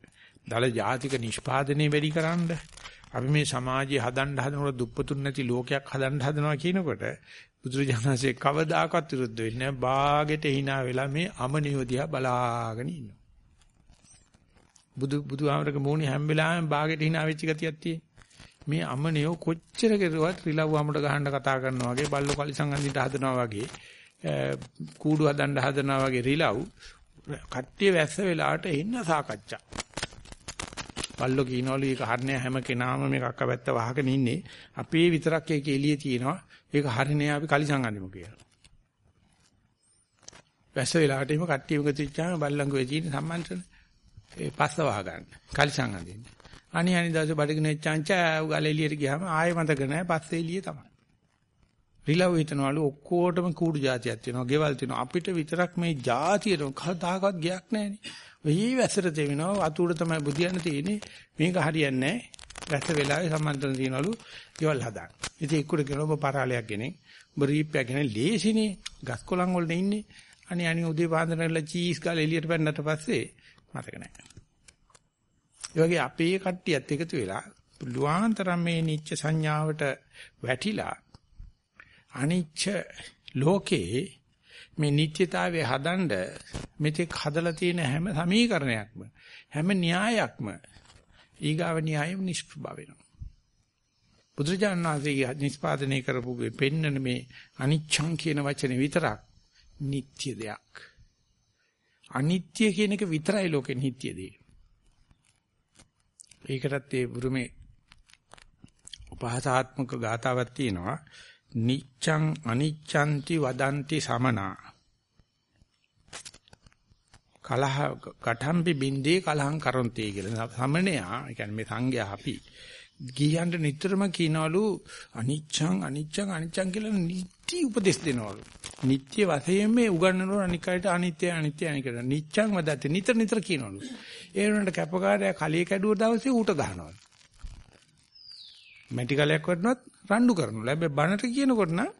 දල ජාතික නිෂ්පාදනය වැඩි කරන්න. අපි මේ සමාජය හදන්න හදනකොට දුප්පතුන් නැති ලෝකයක් හදන්න හදනවා කියනකොට බුදුරජාණන්සේ කවදාකවත් විරුද්ධ වෙන්නේ නැහැ. ਬਾගෙට hina වෙලා මේ අමනියෝදියා බලාගෙන ඉන්නවා. බුදු බුදුහාමරගේ මූණේ හැම වෙලාවෙම ਬਾගෙට hina වෙච්ච ගතියක් තියෙන. මේ අමනියෝ කොච්චර කෙරුවත් රිලව් වමඩ ගහන්න කතා කරනවා වගේ බල්ලෝ කලිසම් අඳින්න හදනවා වගේ කූඩු හදන්න හදනවා වගේ රිලව් කට්ටිය වැස්ස වෙලාවට එන්න සාකච්ඡා. බල්ලෝ කියනවලු ඒක හරිනේ හැම කෙනාම මේක අක්කපැත්ත වහගෙන ඉන්නේ. අපේ විතරක් ඒක එළියේ තියෙනවා. ඒක හරිනේ අපි කලිසම් අඳිමු කියලා. වැස්ස වෙලාවට එහෙම කට්ටිය එකතු වෙච්චාම බල්ලංගුවේ තියෙන සම්මන්ත්‍රණ ඒ පස්ස වහ ගන්න. කලිසම් අඳින්න. අනි අනි දවසේ බඩගින චංචා උගල එළියට ගියාම ආයෙ මතක නැහැ පස්සේ එළිය තමයි. රිලව් හිටනවලු ඔක්කොටම කූඩු જાතියක් තියෙනවා. ගෙවල් තියෙනවා. අපිට විතරක් මේ જાතියට කවදාකවත් ගියක් නැහැනේ. වෙයි වැසට දෙවිනවා වතුර තමයි බුදියන්න තියෙන්නේ. මේක හරියන්නේ නැහැ. වැස්ස වෙලාවේ සම්මන්ත්‍රණ තියනවලු ගෙවල් හදාන්න. ඉතින් එක්කුට කියනවා ඔබ පරාලයක් ගෙනෙන්. ඔබ රීප්පයක් ගෙනෙන් ලේසිනේ. ගස් කොළන් වල ඉන්නේ. අනේ අනේ උදේ පාන්දරලා චීස් ගාලා එළියට පැන්නට පස්සේ මතක නැහැ. ඒ වගේ අපේ කට්ටියත් එකතු වෙලා පුළුවන් තරම් මේ නිච්ච සංඥාවට වැටිලා අනිච්ච ලෝකේ මේ නිත්‍යතාවය හදන්න මෙතෙක් හදලා තියෙන හැම සමීකරණයක්ම හැම න්‍යායක්ම ඊගාව න්‍යායෙම නිෂ්ප්‍රභ වෙනවා. බුදුරජාණන් වහන්සේ නිස්පාදනය කරපු පෙන්නන මේ අනිච්ඡං කියන වචනේ විතරක් නිත්‍ය දෙයක්. අනිත්‍ය කියන එක විතරයි ලෝකෙ නිත්‍ය දේ. ඒකටත් ඒ බුරුමේ උපහාසාත්මක ගාතාවක් තියෙනවා. නිච්ඡං අනිච්ඡන්ති වදන්ති සමනා. කලහ කටම්පි බින්දේ කලහං කරොන්තේ කියලා. සමනයා, ඒ කියන්නේ මේ සංඝයා අපි ගියන්ට නිතරම කියනවලු අනිච්ඡං අනිච්ඡං අනිච්ඡං කියලා නිටි උපදෙස් දෙනවලු. නිට්ටය වශයෙන් මේ උගන්වනවල අනිකයට අනිත්‍ය අනිත්‍ය අනිකයට නිච්ඡං වදත් නිතර නිතර කියනවලු. ඒ වුණාට කැපකාරයා කලිය කැඩුව දවසේ ඌට ගහනවලු. මැටි කලයක් වටනවත් රණ්ඩු කරනවා. හැබැයි බනට කියනකොට නම්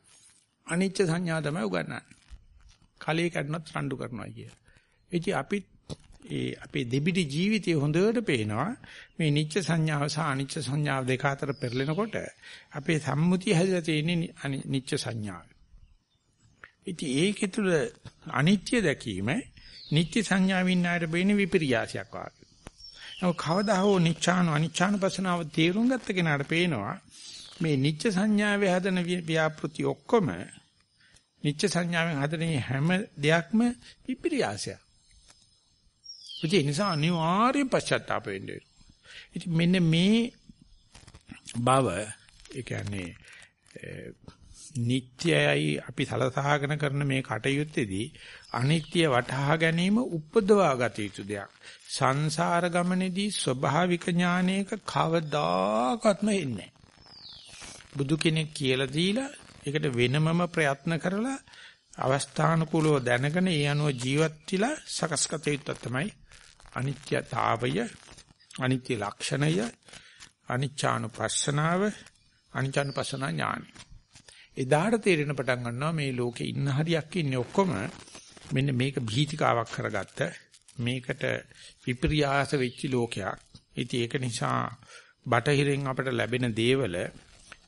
අනිච්ච සංඥා තමයි උගන්වන්නේ. කලිය කැඩුණත් රණ්ඩු කරනවා කිය. ඉතින් අපි ඒ අපේ දෙබිඩි ජීවිතය හොඳට පේනවා මේ නිච්ච සංඥාව සහ අනිච්ච සංඥාව දෙක අතර පෙරලෙනකොට අපේ සම්මුතිය හැදලා තියෙන්නේ නිච්ච සංඥාව. ඉතින් ඒකේ තුල අනිත්‍ය දැකීම නිත්‍ය සංඥාවින් ආයත බේන විපර්යාසයක් වාගේ. නමුත් කවදා හෝ නිච්ඡාන අනිච්ඡාන පසනාව තේරුම් ගත්ත කෙනාට පේනවා මේ නිච්ච සංඥාවේ හදන ව්‍යාපෘති ඔක්කොම නිච්ච සංඥාවෙන් හදන හැම දෙයක්ම විපර්යාසයක්. ඒ නිසා අනිවාර්යෙන් පශ්චාත්තාප වෙන්න වෙනවා. ඉතින් මෙන්න මේ බව ඒ කියන්නේ නිට්ටයයි අපි සලසහාගෙන කරන මේ කටයුත්තේදී අනිත්‍ය වටහා ගැනීම උපදවා ගත යුතු දෙයක්. සංසාර ගමනේදී ස්වභාවික ඥානයක කවදාකත්ම එන්නේ බුදු කෙනෙක් කියලා දීලා ඒකට වෙනමම ප්‍රයත්න කරලා අවස්ථානුකූලව දැනගෙන ඒ අනුව ජීවත් වෙලා සකස්කත යුත්තක් තමයි අනිත්‍යතාවය අනිත්‍ය ලක්ෂණය අනිච්ඡානුපස්සනාව අනිච්ඡානුපස්සනා ඥානයි. එදාට තේරෙන පටන් ගන්නවා මේ ලෝකේ ඉන්න හරියක් ඉන්නේ ඔක්කොම මෙන්න මේක භීතිකාවක් කරගත්ත මේකට විපර්යාස වෙච්ච ලෝකයක්. ඉතින් ඒක නිසා බටහිරෙන් අපට ලැබෙන දේවල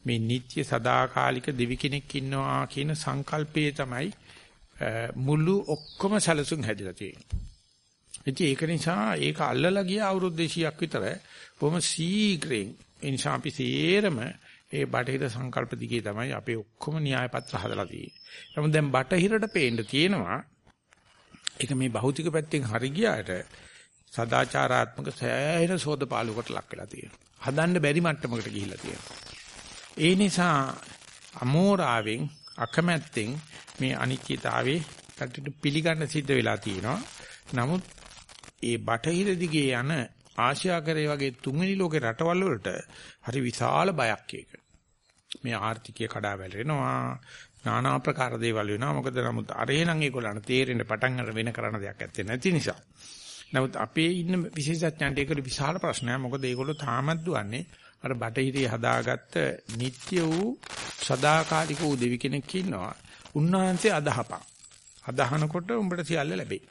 මේ නිත්‍ය සදාකාලික දෙවි කෙනෙක් ඉන්නවා කියන සංකල්පයේ තමයි මුළු ඔක්කොම සැලසුම් හැදිලා තියෙන්නේ. ඉතින් ඒක නිසා ඒක අල්ලලා ගිය අවුරුදු 200ක් විතර බොහොම සීඝ්‍රයෙන් ඒ නිසා අපි සේරම ඒ බටහිර සංකල්ප දිගේ තමයි අපේ ඔක්කොම න්‍යාය පත්‍ර හදලා තියෙන්නේ. නමුත් දැන් බටහිරට පේන්න තියෙනවා ඒක මේ භෞතික පැත්තෙන් හරි ගියාට සදාචාරාත්මක සෑහෙන සෝදපාලුවකට ලක් වෙලා තියෙනවා. හදන්න බැරි මට්ටමකට ගිහිල්ලා තියෙනවා. ඒ නිසා අමෝරාවෙන් අකමැත්තෙන් මේ අනිත්‍යතාවේ කටට පිළිගන්න සිද්ධ වෙලා තියෙනවා. නමුත් ඒ බටහිර දිගේ යන ආසියාකරයේ වගේ තුන්වෙනි ලෝකේ රටවල් වලට හරි විශාල බයක් ඒක. මේ ආර්ථිකය කඩා වැළෙනවා. নানা ආකාර දේවල් වෙනවා. මොකද නමුත් අරේනම් ඒගොල්ලන් තේරෙන්න පටන් ගන්න වෙන කරන දෙයක් ඇත්තේ නැති නිසා. නමුත් අපේ ඉන්න විශේෂඥයන්ට ඒක විශාල ප්‍රශ්නයක්. මොකද ඒගොල්ලෝ තාමත් දුවන්නේ අර බටහිරේ හදාගත්ත නিত্য වූ සදාකාලික වූ දෙවි කෙනෙක් ඉන්නවා. උන්වහන්සේ අදහපන්. අදහනකොට උඹට සියල්ල ලැබේ.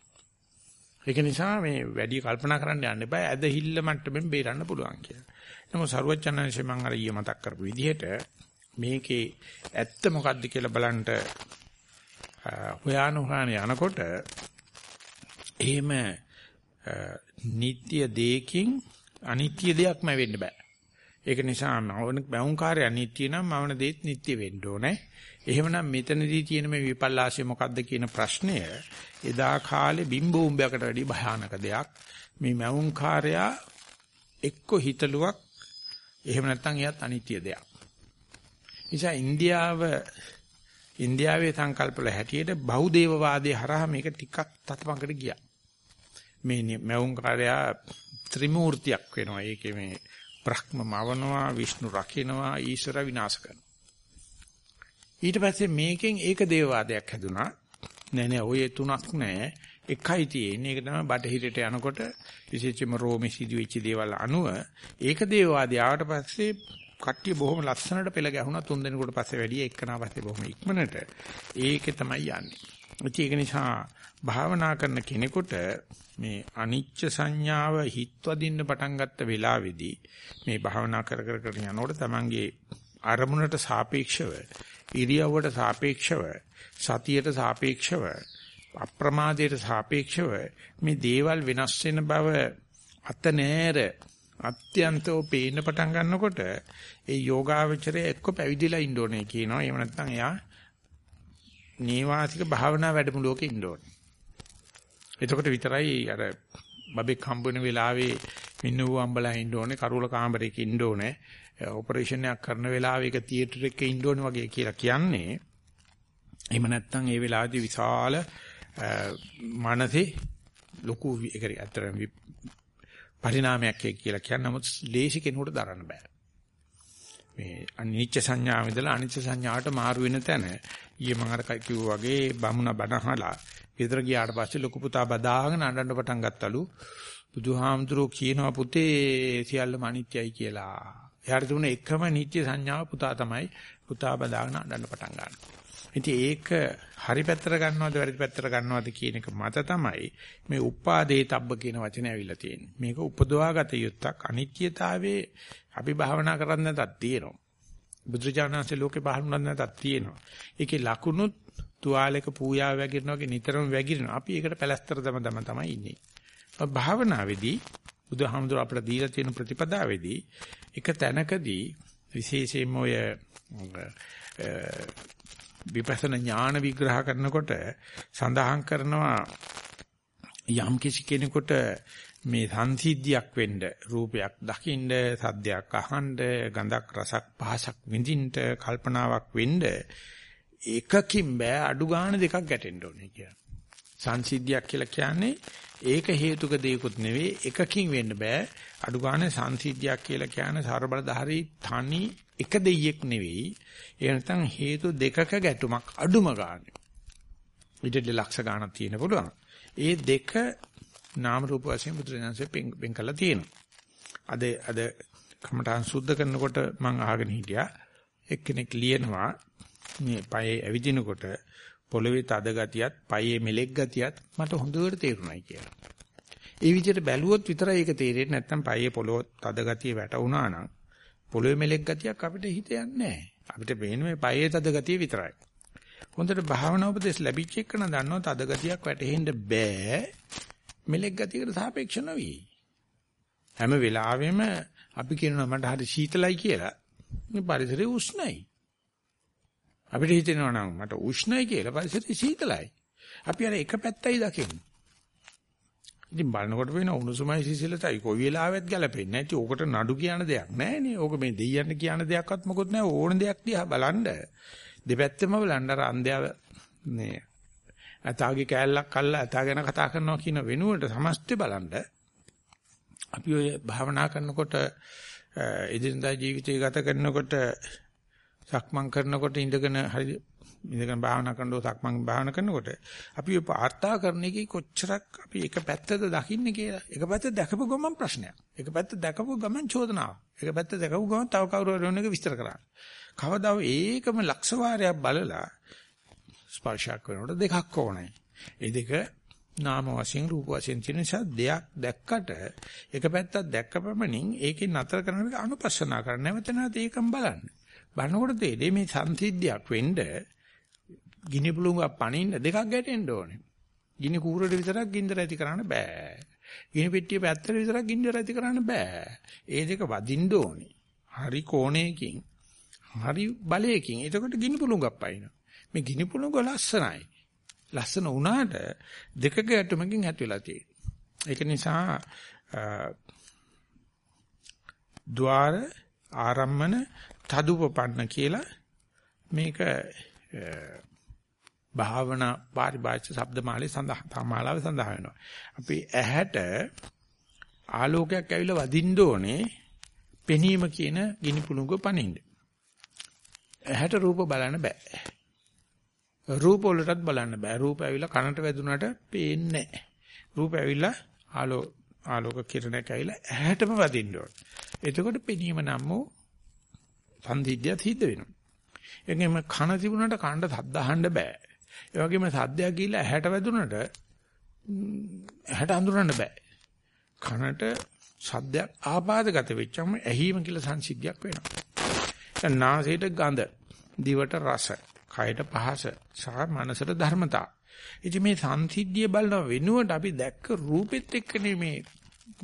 ඒක නිසා මේ වැඩි කල්පනා කරන්න යන්න එපා. ඇදහිල්ල මට්ටමින් බේරන්න පුළුවන් කියලා. නමුත් සරුවචනංශේ මම අර ඊයේ මතක් කරපු විදිහට මේකේ ඇත්ත මොකද්ද කියලා බලන්න හොයාන හොයාන යනකොට එහෙම නিত্য දෙයකින් අනිත්‍ය දෙයක්ම වෙන්න බෑ. ඒක නිසා මවුන් කාර්ය අනිත්‍ය නම් මවන දෙයත් නිට්ටය වෙන්න ඕනේ. එහෙමනම් මෙතනදී තියෙන මේ විපල්ලාශය මොකද්ද කියන ප්‍රශ්නය එදා කාලේ බිම්බෝම්බයකට වැඩි භයානක දෙයක්. මේ මවුන් කාර්යයා එක්ක හිතලුවක් එහෙම නැත්නම් එයත් අනිත්‍ය දෙයක්. නිසා ඉන්දියාව ඉන්දියාවේ සංකල්පවල හැටියට බහුදේවවාදයේ හරහා මේක ටිකක් තතමකට ගියා. මේ මවුන් කාර්යයා ත්‍රිමූර්තියක් වෙනවා. ඒකේ මේ බ්‍රහ්ම මවනවා විෂ්ණු රකින්නවා ඊශ්වර විනාශ කරනවා ඊට පස්සේ මේකෙන් ඒක දේවවාදයක් හැදුනා නෑ නෑ ඔය තුනක් නෑ එකයි තියෙන්නේ ඒක තමයි බටහිරට යනකොට විශේෂයෙන්ම රෝමේ සිදුවෙච්ච දේවල් අනුව ඒක දේවවාදය ආවට පස්සේ කට්ටිය බොහොම ලස්සනට පෙළ ගැහුණා. තුන් දිනකට පස්සේ වැඩි එක්කනා පස්සේ බොහොම ඉක්මනට ඒකේ තමයි යන්නේ. ඒක නිසා භාවනා කරන කෙනෙකුට මේ අනිච්ච සංඥාව හිත්වදින්න පටන් ගත්ත වෙලාවේදී මේ භාවනා කර කර කර යනකොට තමන්ගේ අරමුණට සාපේක්ෂව ඉරියව්වට සාපේක්ෂව සතියට සාපේක්ෂව අප්‍රමාදයට සාපේක්ෂව මේ දේවල් වෙනස් වෙන බව අත නෑර අත්‍යන්තව පේන්න පටන් ගන්නකොට ඒ යෝගාවචරය එක්ක පැවිදිලා ඉන්න ඕනේ කියනවා. එහෙම නැත්නම් එයා නේවාසික භාවනා වැඩමුළුවක ඉන්න ඕනේ. එතකොට විතරයි අර බබෙක් හම්බ වෙන වෙලාවේ මින්නු අම්බලා ඉන්න ඕනේ කරුවල කාමරයක ඉන්න ඕනේ ඔපරේෂන් එකක් කරන වෙලාවේ ඒක තියටර් එකේ ඉන්න ඕනේ වගේ කියලා කියන්නේ එහෙම නැත්නම් ඒ වෙලාවේදී විශාල මනසේ ලොකු ඒකරි අතර පරිණාමයක් කියලා කියන නමුත් ලේසි කෙනෙකුට දරන්න බෑ මේ අනිච්ච සංඥාව ඉඳලා අනිච්ච සංඥාවට මාරු වෙන තැන ඊයේ මම අර කිව්වා වගේ බමුණ බණහලා ගෙදර ගියාට පස්සේ ලොකු පුතා බදාගෙන අඬන්න පටන් ගත්තලු. බුදුහාමුදුරුවෝ කියනවා පුතේ සියල්ලම අනිත්‍යයි කියලා. එයාට තිබුණ එකම නිත්‍ය සංඥාව පුතා තමයි. පුතා බදාගෙන අඬන්න පටන් ගන්නවා. ඉතින් ඒක හරි පැත්තට ගන්නවද වැරදි පැත්තට ගන්නවද කියන එක මත තමයි මේ උපාදේ තබ්බ කියන වචනේ ඇවිල්ලා තියෙන්නේ. මේක උපදවාගත යුත්තක් අනිත්‍යතාවයේ අපි භාවනා කරන්නේ නැතත් තියෙනවා. බුදුජානනාංශේ ලෝකේ පහළුණක් නැතත් තියෙනවා. ඒකේ ලකුණුත් තුවාලයක පූජාව වැగిරනවා වගේ නිතරම වැగిරෙනවා. අපි ඒකට පැලස්තර දම දම තමයි ඉන්නේ. භාවනාවේදී බුදුහාමුදුර අපිට දීලා තියෙන ප්‍රතිපදාවේදී එක තැනකදී විශේෂයෙන්ම ඔය විපස්සනා ඥාන විග්‍රහ කරනකොට සඳහන් කරනවා යම් කිසි කෙනෙකුට මේ සංසිද්ධියක් වෙන්න රූපයක් දකින්න සද්දයක් අහන්න ගඳක් රසක් පහසක් විඳින්න කල්පනාවක් වෙන්න එකකින් බෑ අඩු ගන්න දෙකක් ගැටෙන්න ඕනේ කියලා. සංසිද්ධියක් කියලා කියන්නේ ඒක හේතුක දෙයක්වත් නෙවෙයි එකකින් වෙන්න බෑ අඩු ගන්න සංසිද්ධියක් කියලා කියන්නේ ਸਰබලධාරී තනි එක දෙයියෙක් නෙවෙයි ඒ නැත්නම් හේතු දෙකක ගැටුමක් අඩුම ගන්න. ඊට ලක්ෂ ගණනක් තියෙන පුළුවන්. ඒ දෙක නාම රූප වශයෙන් බුදුරජාණන්සේ පෙන් කළා තියෙනවා. අද අද කමඨාන් සුද්ධ කරනකොට මම අහගෙන හිටියා එක්කෙනෙක් ලියනවා මේ පයේ ඇවිදිනකොට පොළවේ තද ගතියත් පයේ මෙලෙක් ගතියත් මට හොඳට තේරුණායි කියලා. ඒ විදිහට බැලුවොත් විතරයි ඒක තේරෙන්නේ නැත්නම් පයේ පොළොව තද ගතිය වැටුණා නම් පොළවේ මෙලෙක් ගතියක් අපිට හිත යන්නේ නැහැ. අපිට පේන්නේ මේ පයේ තද ගතිය විතරයි. හොඳට භාවනා උපදේශ ලැබිච්ච එක නම් දන්නවා තද ගතියක් වැටෙහෙන්න බෑ. මෙලෙක් ගතියකට සාපේක්ෂ නොවි. හැම වෙලාවෙම අපි කියනවා මට හරි සීතලයි කියලා. මේ පරිසරය උෂ්ණයි. අපිට හිතෙනවා නම් මට උෂ්ණයි කියලා පරිසරය සීතලයි. අපි අර එක පැත්තයි දකින්නේ. ඉතින් බලනකොට වෙන උණුසුමයි සිසිලතයි කොයි වෙලාවෙත් ගැලපෙන්නේ නැති. ඕකට නඩු කියන දෙයක් නැහැ නේ. ඕක මේ දෙයියන්ට කියන දෙයක්වත් මොකොත් නැහැ. ඕන දෙයක් දිහා බලන්න. දෙපැත්තෙම බලන්න අර අන්ධයා මේ අතාගේ කෑල්ලක් අල්ල අතා ගැන කතා කරනවා කියන වෙනුවට සමස්තය බලන්න. අපි ඔය භාවනා කරනකොට එදිනදා ජීවිතය ගත කරනකොට සක්මන් කරනකොට ඉඳගෙන හරි ඉඳගෙන භාවනා කරනකොට සක්මන් භාවනා කරනකොට අපි ඔය පාර්ථා කරන එකේ කොච්චරක් අපි එක පැත්තද දකින්නේ කියලා. එක පැත්ත දැකපු ගමන් ප්‍රශ්නයක්. එක පැත්ත දැකපු ගමන් චෝදනාවක්. එක පැත්ත දැකපු ගමන් තව කවුරු හරි වෙන එක විස්තර කරන්න. කවදාව ඒකම ලක්ෂ වාරයක් බලලා ස්පර්ශයක් කරනකොට දෙකක් ඕනේ. ඒ දෙක නාම වශයෙන් රූප වශයෙන් තියෙන නිසා දෙයක් දැක්කට එක පැත්තක් දැක්කපමණින් ඒකේ නතර කරන එක අනුපස්සනා කරන්න නැවත නැවත ඒකම බලන්න. බලනකොට තේරෙන්නේ මේ සංසිද්ධියක් වෙන්න ගිනි පුළඟක් පනින්න දෙකක් ගැටෙන්න ඕනේ. ගිනි කූරට විතරක් ගින්දර ඇති කරන්න බෑ. ගිනි පෙට්ටිය පැත්තට විතරක් ගින්දර ඇති කරන්න බෑ. ඒ දෙක වදින්න ඕනේ. හරි කෝණයකින් හරි බලයකින්. එතකොට ගිනි පුළඟක් පයින්න. මේ ගිනි පුළඟ ලස්සනයි. ලස්සන වුණාට දෙකක ගැටුමකින් ඇති වෙලා තියෙනවා. ඒක නිසා ద్వාර ආරම්මන තදුපපන්න කියලා මේක භාවනා පරිභාෂ શબ્දමාලේ සඳහන් මාලාව සඳහන් වෙනවා. අපි ඇහැට ආලෝකයක් ඇවිල්ලා වදින්න ඕනේ පෙනීම කියන ගිනි පුළඟ පනින්න. ඇහැට රූප බලන්න බෑ. රූප වලටත් බලන්න බෑ. රූප ඇවිල්ලා කනට වැදුනට පේන්නේ නැහැ. රූප ඇවිල්ලා ආලෝ ආලෝක කිරණයක් ඇවිල්ලා ඇහැටම වදින්න ඕනේ. එතකොට පෙනීම නම් වූ සංදිද්ධිය සිද්ධ වෙනවා. එංගෙම කන තිබුණාට කනට සද්ද අහන්න බෑ. ඒ වගේම සද්දයක් ගිහිල්ලා ඇහැට වැදුනට ඇහැට අඳුරන්න බෑ. කනට සද්දයක් ආබාධගත වෙච්චම ඇහිම කියලා සංසිද්ධියක් වෙනවා. දැන් නාසයට ගඳ, දිවට රස, කයට පහස, සහ මනසට ධර්මතා. ඉතින් මේ සංසිද්ධිය බලන වෙනුවට අපි දැක්ක රූපෙත් එක්කනේ මේ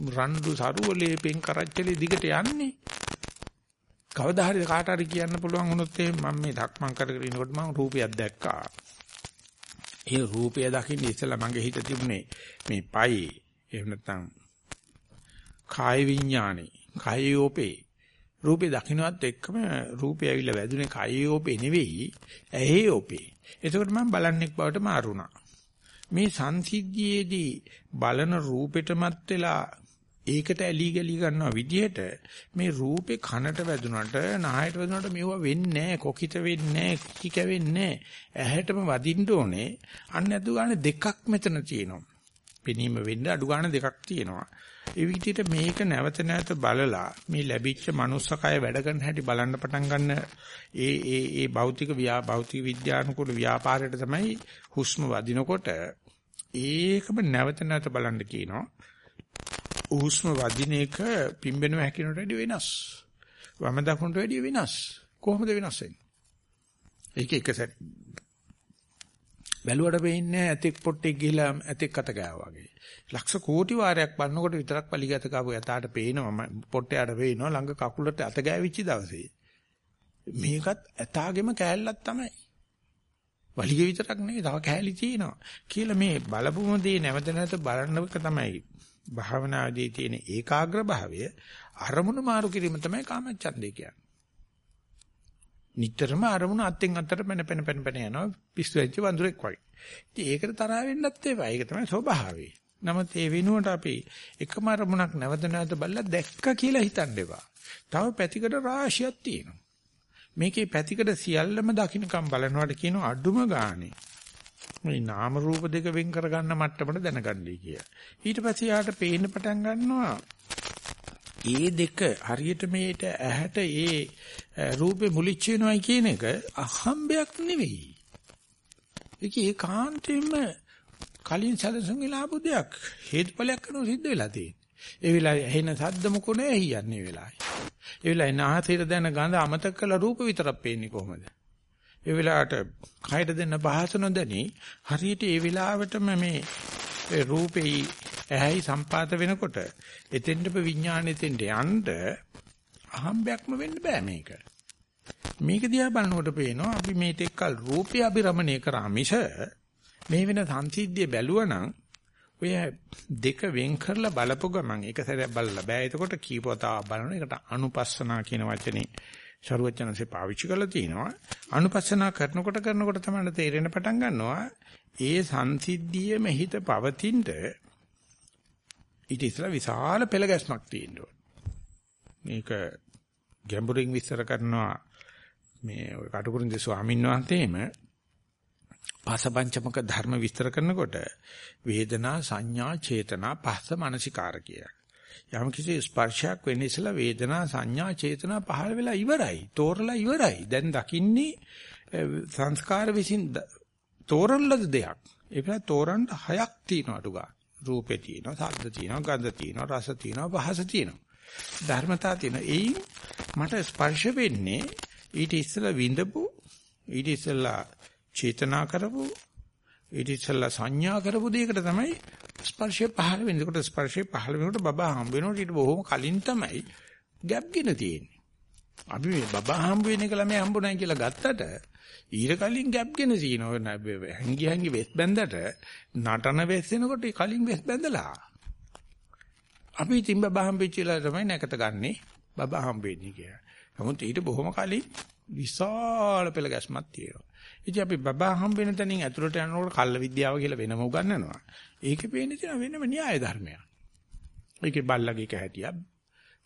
රණ්ඩු සරුවලේ පෙන් කරච්චලේ දිගට යන්නේ. කවදා හරි කාට හරි කියන්න පුළුවන් වුණොත් මම මේ ධක්මං කරගෙන ඉනකොට මම රූපයක් දැක්කා. ඒ රූපය දකින්න ඉස්සලා මගේ හිත තිබුණේ මේ පයි එහෙම නැත්නම් කාය විඥානේ කායෝපේ. රූපේ දකින්නවත් එක්කම රූපය ඇවිල්ලා වැදුනේ කායෝපේ නෙවෙයි ඇහේෝපේ. එතකොට මම බලන්නෙක් බවට මාරුණා මේ සංසිද්ධියේදී බලන රූපෙටමත් වෙලා ඒකට ඇලි ගලි ගන්නවා විදිහට මේ රූපේ කනට වැදුනට නහයට වැදුනට මේව වෙන්නේ නැහැ කොකිත වෙන්නේ නැහැ කික වෙන්නේ ඇහැටම වදින්න ඕනේ අන්න අදු ගන්න දෙකක් මෙතන තියෙනවා. පෙනීම වෙන්න අඩු ගන්න දෙකක් තියෙනවා. ඒ විදිහට මේක නැවත නැවත බලලා මේ ලැබිච්ච manussකය වැඩ කරන හැටි බලන්න පටන් ගන්න. ඒ ඒ ඒ භෞතික ව්‍යා භෞතික විද්‍යානුකූල ව්‍යාපාරයට තමයි හුස්ම වදිනකොට ඒකම නැවත නැවත බලන්න කියනවා. උහුස්ම වදින එක පිම්බෙනව හැකිනට වැඩිය වෙනස්. වම දකුණට වැඩිය වෙනස්. කොහොමද වෙනස් වෙන්නේ? ඒක එක සැර බැලුවට වෙන්නේ ඇතෙක් පොට්ටෙක් ගිහිලා ඇතෙක් අත ගෑවා වගේ. ලක්ෂ කෝටි වාරයක් බලනකොට විතරක් පලිගත කාපු යතාට පේනවා පොට්ටයට පේනවා ළඟ කකුලට අත ගෑවිච්ච දවසේ. මේකත් ඇතාගෙම කෑල්ලක් තමයි. වලිග විතරක් නෙවෙයි තව කෑලි තියෙනවා. කියලා මේ බලපුම දේ නැවත නැවත බලනක තමයි භාවනාදී තියෙන ඒකාග්‍ර භාවය අරමුණු මාරු කිරීම තමයි කාමච්ඡන්දේ කියන්නේ. නිතරම අරමුණ අත්ෙන් අතට පැන පැන පැන පැන යනවා පිස්සු වෙච්ච වඳුරෙක් වගේ. ඉතින් ඒකට තරහ වෙන්නත් ඒවා. ඒක තමයි ස්වභාවය. නමුත් ඒ වෙනුවට අපි එකම අරමුණක් නැවත නැවත බලලා දැක්ක කියලා හිතන්න එපා. තව පැතිකඩ රාශියක් තියෙනවා. මේකේ පැතිකඩ සියල්ලම දකින්නකම් බලනවාට කියන අඩුම ගානේ මේ නාම රූප දෙක වෙන් කරගන්න මට්ටමට දැනගන්නයි කිය. ඊට පස්සේ යාට පේන්න පටන් ගන්නවා ඒ දෙක හරියට මේට ඇහැට ඒ රූපේ මුලිච්ච වෙනවයි කියන එක අහම්බයක් නෙවෙයි. ඒක ඒකාන්තයෙන්ම කලින් සැලසුම් වෙලාපු දෙයක් හේතුඵලයක් කරනු සිද්ධ වෙලා තියෙන්නේ. ඒ වෙලාවේ ඇහෙන සද්ද මොකෝ නෑ හියන්නේ වෙලාවේ. ඒ වෙලාවේ නාහතේට දැන ගඳ අමතක කළ රූප විතරක් පේන්නේ කොහොමද? ඒ වෙලාවට කයට දෙන්න පහස නොදැනි හරියට ඒ වෙලාවටම මේ රූපේ ඇහැයි සම්පාත වෙනකොට එතෙන්ට විඥානෙතෙන්ට යන්න අහම්බයක්ම වෙන්න බෑ මේක. මේක දිහා බලනකොට පේනවා අපි මේ තෙක්කල් රූපය අභිරමණය කරා මිස මේ වෙන සංසිද්ධිය බැලුවනම් ඔය දෙක වෙන් කරලා බලපු ගමන් එක සැරයක් බලලා බෑ. එතකොට කීපවතාවක් බලන එකට අනුපස්සනා කියන වචනේ ශරුවචනසේ පාවිච්චි කරලා තිනවා. අනුපස්සනා කරනකොට කරනකොට තමයි තේරෙන පටන් ගන්නවා. ඒ සංසිද්ධියේම හිත පවතිනට ඊට ඉස්සලා විශාල පෙළ ගැස්මක් තියෙනවා. මේක ගැඹුරින් විස්තර කරනවා මේ ඔය කටුකුරුන්දේ ස්වාමීන් වහන්සේම පසපංචමක ධර්ම විස්තර කරනකොට වේදනා සංඥා චේතනා පස්ස මානසිකාර කිය. යම් කිසි ස්පර්ශයක් වෙන්න ඉස්සලා වේදනා සංඥා චේතනා පහළ වෙලා ඉවරයි. තෝරලා ඉවරයි. දැන් දකින්නේ සංස්කාර විසින් තෝරන ලද දෙයක්. ඒක තෝරන්න හයක් තියෙනවා අඩුගා. රූපේ තියෙනවා, ශබ්ද තියෙනවා, ගන්ධ තියෙනවා, රස තියෙනවා, පහස තියෙනවා. ධර්මතා තියෙනවා. එයින් මට ස්පර්ශ වෙන්නේ ඊට ඉස්සෙල්ලා විඳපු ඊට ඉස්සෙල්ලා චේතනා කරපු ඊට ඉස්සෙල්ලා සංඥා කරපු දෙයකට තමයි ස්පර්ශය පහළ වෙන්නේ. ඒකට ස්පර්ශය පහළ වෙනකොට බබා හම්බ වෙනකොට ඊට බොහොම කලින් තමයි ගැප්ගෙන තියෙන්නේ. අපි මේ බබා හම්බ වෙන එක ළමයි හම්බ නැහැ කියලා ගත්තට ඊට කලින් ගැප්ගෙන තියෙනවා. හැංගි හැංගි වෙස් බැඳට නටන වෙස් වෙනකොට කලින් වෙස් බැඳලා. අපි ඉතින් බබා හම්බෙච්චිලා තමයි නැකත ගන්නෙ බබා හම්බෙන්නේ කියලා. නමුත් ඊට බොහොම කලින් විශාල පෙළ ගැස්මක් තියෙනවා. ඉතින් අපි බබා හම්බ වෙන තැනින් ඇතුළට යනකොට කල්ල විද්‍යාව කියලා වෙනම උගන්වනවා. ඒකේ පේන්නේ තියෙන වෙනම න්‍යාය ධර්මයක්. ඒකේ බල්ලගේ කැහැටියක්,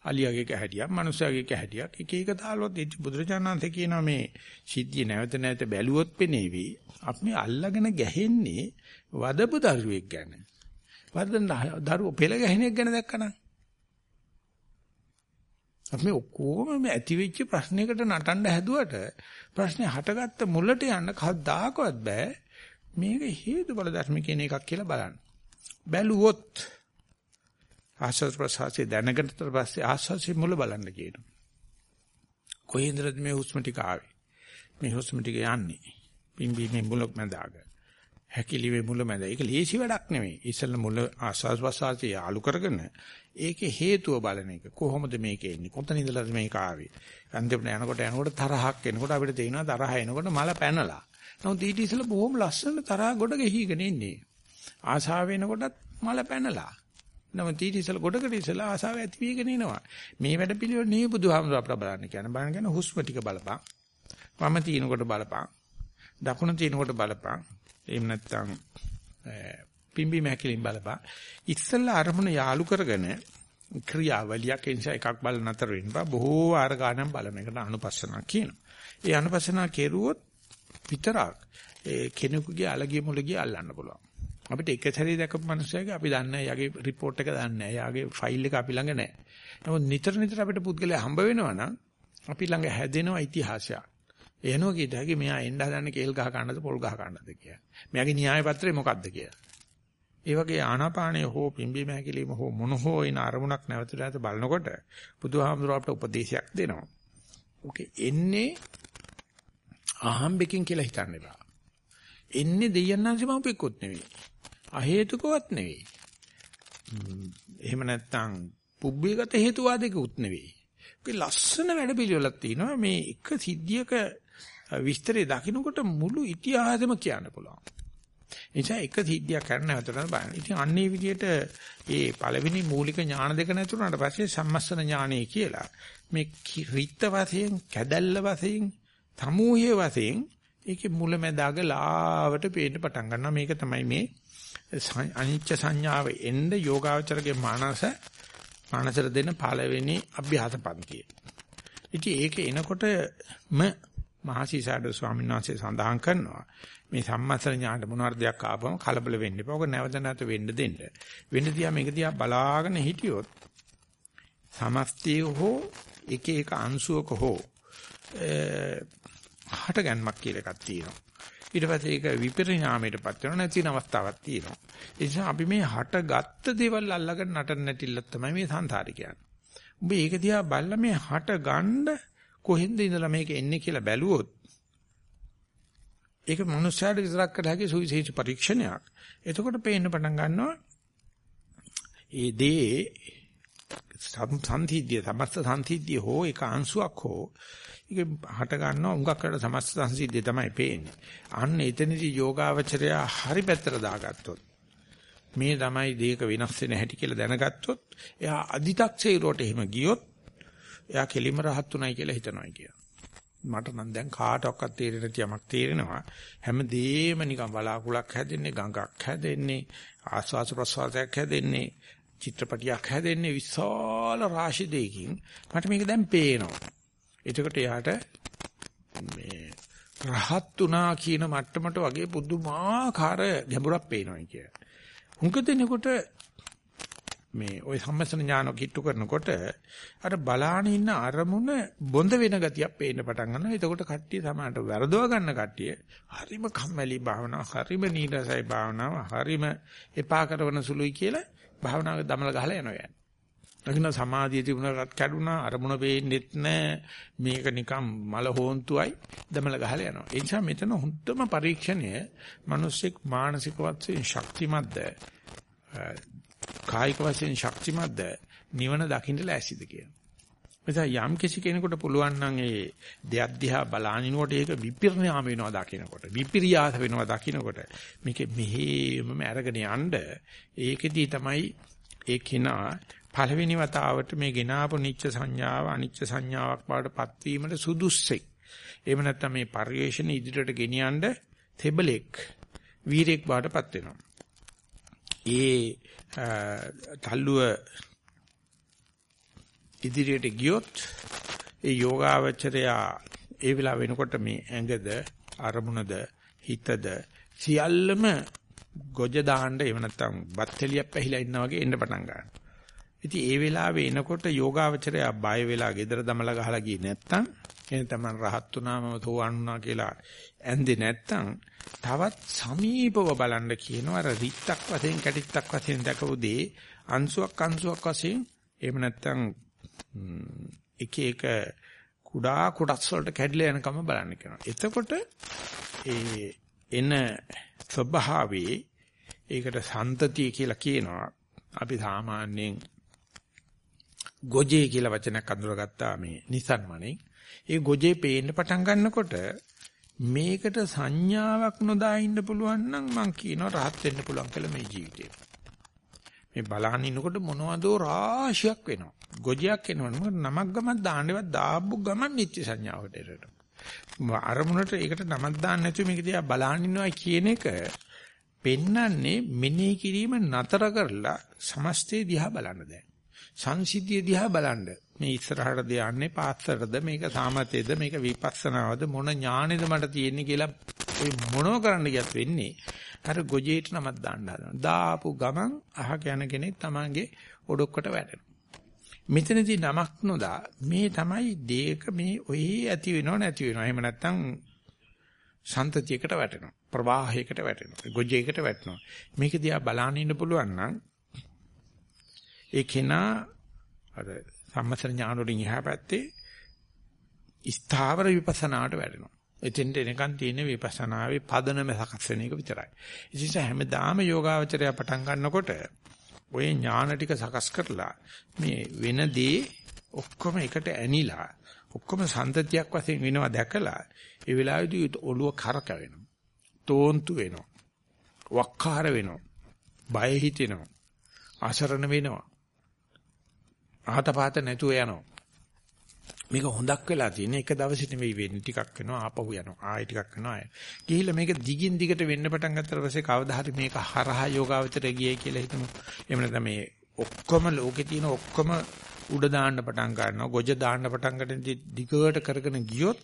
අලියාගේ කැහැටියක්, මනුස්සයාගේ කැහැටියක් එක එක තාලවත් ඉති බුදුරජාණන්සේ කියනවා මේ සිද්ධිය නැවත නැවත බැලුවොත් පෙනේවි. අපි අල්ලගෙන ගැහෙන්නේ වදපු දරුවෙක් ගැන. වදන දරුවෝ පෙළ ගැහෙනෙක් ගැන දැක්කනම් අපි ඔක්කොම මේ ඇති වෙච්ච ප්‍රශ්නයකට නටන්න හැදුවට ප්‍රශ්නේ හටගත්ත මුලට යන්න කවදාකවත් බෑ මේක හේතුඵල ධර්ම කියන එකක් කියලා බලන්න. බැලුවොත් ආස්වාද ප්‍රසආසයේ දැනගන්නතර පස්සේ ආස්වාදයේ මුල බලන්න කියනවා. කොහේන්දද මේ හුස්ම ටික ආවේ? මේ හුස්ම ටික යන්නේ. පිම්බීමේ මුලක් මැදාග. හැකිලිවේ මුල මැද. ඒක ලේසි වැඩක් නෙමෙයි. ඉස්සෙල්ලා මුල ආස්වාද ප්‍රසආසය යාලු කරගෙන ඒකේ හේතුව බලන එක. කොහොමද මේක එන්නේ? කොතන ඉඳලාද මේක ආවේ? අන්තිමට යනකොට යනකොට තරහක් එනකොට අපිට තේරෙනවා තරහ එනකොට මල පැනලා. නමුත් ඊට ඉස්සෙල්ලා බොහොම ලස්සන තරහ ගොඩ ගෙහිගෙන ඉන්නේ. ආසාව එනකොටත් මල පැනලා. නමුත් ඊට ඉස්සෙල්ලා ගොඩකට ඉස්සෙල්ලා ආසාව ඇති වෙගෙන එනවා. මේ වැඩ පිළිවෙල නේ බුදුහාමුදුර අපට බලන්න කියන. බලන්න කියන හුස්ම ටික බලපන්. වම තිනකොට බලපන්. දකුණ තිනකොට බලපන්. එහෙම නැත්නම් පිම්බි මහැකිලින් බලපන්. ඉස්සෙල්ලා අරමුණ යාලු කරගෙන ක්‍රියාවලියක් නිසා එකක් බල නතර වෙන්න බා බොහෝ වාර ගානක් බලන එකට අනුපස්සනා කියනවා. ඒ අනුපස්සනා කෙරුවොත් විතරක් ඒ කෙනෙකුගේ අලගිය මුලගිය අල්ලන්න පුළුවන්. අපිට එක සැරේ දැකපු මිනිස්සෙක්ගේ අපි දන්නේ නැහැ. යාගේ report එක දන්නේ නැහැ. යාගේ ෆයිල් එක අපි ළඟ නැහැ. නමුත් නිතර නිතර අපිට පුද්ගලයා හම්බ වෙනවා නම් අපි ළඟ හැදෙනවා ඉතිහාසයක්. එනෝ කීයටගේ මෙයා එන්න හදන්නේ කේල් ගහ ගන්නද පොල් ගහ ගන්නද කියලා. මෙයාගේ න්‍යාය පත්‍රය මොකක්ද කියලා. ඒ වගේ ආනාපානය හෝ පිම්බීම හැකිලිම හෝ මොන හෝ ඉන අරමුණක් නැවත නැවත බලනකොට බුදුහාමුදුරුවෝ අපට උපදේශයක් දෙනවා. ඕකේ එන්නේ අහම්බෙකින් කියලා හිතන්න එපා. එන්නේ දෙයයන්න්සේ මම පෙක්කොත් නෙවෙයි. අහේතුකවත් නෙවෙයි. එහෙම නැත්නම් පුබ්බේගත හේතුවාදයකුත් නෙවෙයි. ඒකේ ලස්සන වැඩ පිළිවෙලක් තියෙනවා මේ එක සිද්ධියක විස්තරය දකින්නකොට මුළු ඉතිහාසෙම කියන්න පුළුවන්. නිසා එක සිද්ධියක් කරන්න හතරන බලන්න. ඉතින් අන්නේ විදිහට ඒ පළවෙනි මූලික ඥාන දෙක නැතුණාට පස්සේ සම්මස්සන ඥානය කියලා මේ රිත්ත වශයෙන්, කැදැල්ල වශයෙන්, සමූහයේ වශයෙන් ඒකේ මුලැමැදාග ලාවට පේන්න පටන් ගන්නවා. මේක තමයි මේ අනිච්ච සංඥාව එන්න යෝගාවචරගේ මානස මානසර දෙන පළවෙනි අභ්‍යාස පන්තිය. ඉතින් ඒක එනකොටම මහසිසාරද ස්වාමීන් වහන්සේ සඳහන් කරනවා මේ සම්මස්තර ඥාණයට මොනවාර දෙයක් ආපම කලබල වෙන්න එපා. ඔක නැවත නැවත වෙන්න දෙන්න. වෙන්න දිහා මේක දිහා බලාගෙන හිටියොත් සමස්තය හෝ එක එක අංශුවක හෝ හට ගැනීමක් කියලා එකක් තියෙනවා. ඊට පස්සේ ඒක විපරිණාමයටපත් වෙනවා නැති අවස්ථාවක් තියෙනවා. ඒ නිසා අපි මේ හටගත්ත දේවල් අල්ලගෙන නටන්න නැටිල්ලක් තමයි මේ සංසාරේ කියන්නේ. ඔබ ඒක දිහා බලලා මේ හට ගන්න කොහෙන්ද ඉඳලා මේක එන්නේ කියලා බැලුවොත් ඒක මනුස්සයාට විතරක් කර හැකි සුවිශේෂ පරීක්ෂණයක්. එතකොට පේන්න පටන් ගන්නවා ඒ දේ සංසිද්ධිය සමස්ත සංසිද්ධිය හෝ ඒක අංශුවක් හෝ ඒක හට ගන්නවා උඟක් කරලා සමස්ත සංසිද්ධිය තමයි පේන්නේ. අන්න එතනදී යෝගාවචරය හරි පැත්තට දාගත්තොත් මේ තමයි දේක වෙනස් වෙන හැටි කියලා දැනගත්තොත් එයා අදි탁සේරුවට එහෙම ගියොත් එයා කෙලිම රහත් උනායි කියලා හිතනවා කියනවා. මට නම් දැන් කාටවත් තේරෙන නැති යමක් තේරෙනවා. හැමදේම නිකන් බලාකුලක් හැදෙන්නේ, ගඟක් හැදෙන්නේ, ආස්වාස ප්‍රසවාසයක් හැදෙන්නේ, චිත්‍රපටියක් හැදෙන්නේ විශාල රාශි දෙකකින්. මට මේක දැන් පේනවා. එතකොට එයාට මේ රහත් උනා කියන මට්ටමට වගේ පුදුමාකාර ගැඹුරක් පේනවා කිය. හුඟ දෙනකොට මේ ওই සම්මසන ඥාන කිට්ටු කරනකොට අර බලාන ඉන්න අරමුණ බොඳ වෙන ගතියක් පේන්න පටන් ගන්නවා. එතකොට කට්ටිය සමානට වැරදව ගන්න කට්ටිය හරිම කම්මැලි භාවනාව, හරිම නීරසයි භාවනාව, හරිම එපා කරන සුළුයි කියලා භාවනාවක දමල ගහලා යනවා යන්නේ. ලකින සමාධිය තිබුණාට කැඩුනා අරමුණ පේන්නෙත් නැහැ මේක නිකම් මල හොන්තුයි දමල ගහලා යනවා ඒ නිසා මෙතන හොඳම පරීක්ෂණය මිනිස්සෙක් මානසික වශයෙන් ශක්තිමත්ද කායික වශයෙන් ශක්තිමත්ද නිවන දකින්න ලෑස්තිද කියන. එතන යම් කිසි කෙනෙකුට පුළුවන් නම් ඒ දෙයක් දිහා බලානිනකොට ඒක විපිරියාම වෙනවා දකිනකොට විපිරියාස වෙනවා දකිනකොට මේක මෙහෙමම අරගෙන යන්න ඒකෙදී තමයි ඒ කිනා පළවෙනි වතාවට මේ ගෙනාපු නිච්ච සංඥාව අනිච්ච සංඥාවක් බවට පත්වීමට සුදුස්සෙක්. එහෙම නැත්නම් මේ පරිවේෂණ ඉදිරියට ගෙනියන්න තෙබලෙක් වීරෙක් බවට පත් වෙනවා. ඒ තල්ලුව ඉදිරියට ගියොත් ඒ යෝගාවචරයා ඒ වෙලාව වෙනකොට මේ ඇඟද අරමුණද හිතද සියල්ලම ගොජ දාන්න එහෙම නැත්නම් බත්තලියක් පැහිලා ඉන්නා වගේ එන්න පටන් ගන්නවා. ඉතින් ඒ වෙලාවේ එනකොට යෝගාවචරය බය වෙලා gedara දමලා ගහලා ගියේ නැත්තම් එහෙනම් තමයි රහත් වුණාම තෝවන් වුණා කියලා ඇන්දේ නැත්තම් තවත් සමීපව බලන්න කියනවා අර රිත්තක් වශයෙන් කැටිත්තක් වශයෙන් දැකපු දේ අංශුවක් අංශුවක් වශයෙන් එහෙම නැත්තම් එක එක කුඩා කොටස් වලට කැඩිලා යනකම බලන්න කියනවා. එතකොට ඒ එන ස්වභාවයේ ඒකට සන්තතිය කියලා කියනවා. අපි සාමාන්‍යයෙන් ගොජේ කියලා වචනයක් අඳුරගත්තා මේ නිසන්මනේ. ඒ ගොජේ පේන්න පටන් ගන්නකොට මේකට සංඥාවක් නොදා ඉන්න පුළුවන් නම් මං කියනවා rahat වෙන්න පුළුවන් කියලා මේ ජීවිතේ. මේ බලහන් ඉන්නකොට මොනවදෝ රාශියක් වෙනවා. ගොජයක් එනවා. මොකද නමක් ගමක් දාන්නවත් දාපු ගමන් නිත්‍ය සංඥාවට එරට. අරමුණට ඒකට නමක් දාන්න නැතුව මේක දිහා බලහන් ඉන්නවා කියන එක පෙන්නන්නේ මෙනෙහි කිරීම නතර කරලා සමස්තය දිහා බලන්න දැන්. සංසිද්ධිය දිහා බලන්න. මේ ඉස්සරහටද යන්නේ පාස්සටද මේක සාමතේද මේක විපස්සනාවද මොන ඥානෙද මට තියෙන්නේ කියලා ඔය මොනව කරන්න ගියත් වෙන්නේ අර ගොජේට නමක් දාන්න හදනවා. දාපු ගමන් අහක යන කෙනෙක් Tamange ඔඩොක්කට වැටෙනවා. මෙතනදී නමක් නොදා මේ තමයි දේක මේ ඔය ඇති වෙනව නැති වෙනව. එහෙම නැත්නම් සන්තතියකට වැටෙනවා. ප්‍රවාහයකට වැටෙනවා. ගොජේකට වැටෙනවා. මේක දිහා බලන්න ඉන්න පුළුවන් නම් ඒ කෙනා අර සම්මතර ඥාන වලින් එහා පැත්තේ ස්ථාවර විපස්සනාට වැඩෙනවා. එතෙන්ට එනකන් තියෙන විපස්සනාවේ පදනම සකස් වෙන එක විතරයි. ඒ නිසා හැමදාම යෝගාවචරය පටන් ගන්නකොට ওই ඥාන ටික සකස් කරලා මේ වෙන දේ ඔක්කොම එකට ඇනිලා ඔක්කොම සම්තතියක් වශයෙන් වෙනවා දැකලා ඒ වෙලාවේදී ඔළුව කරක වෙනවා. තෝන්තු වෙනවා. වක්කාර වෙනවා. බය හිතෙනවා. අසරණ වෙනවා. ආතපාත නැතුව යනවා. මේක හොඳක් වෙලා තියෙන එක දවසේ නෙවෙයි වෙන්නේ ටිකක් වෙනවා ආපහු යනවා ආයෙ ටිකක් වෙනවා ආයෙ. ගිහිල්ලා මේක දිගින් දිගට වෙන්න පටන් ගත්තට පස්සේ කවදා හරි මේක හරහා යෝගාවචරය ගියයි කියලා හිතමු. එහෙම නැත්නම් මේ ඔක්කොම ලෝකේ තියෙන ඔක්කොම උඩ දාන්න පටන් ගන්නවා ගොජ දාන්න පටන් ගන්න දිගට කරගෙන ගියොත්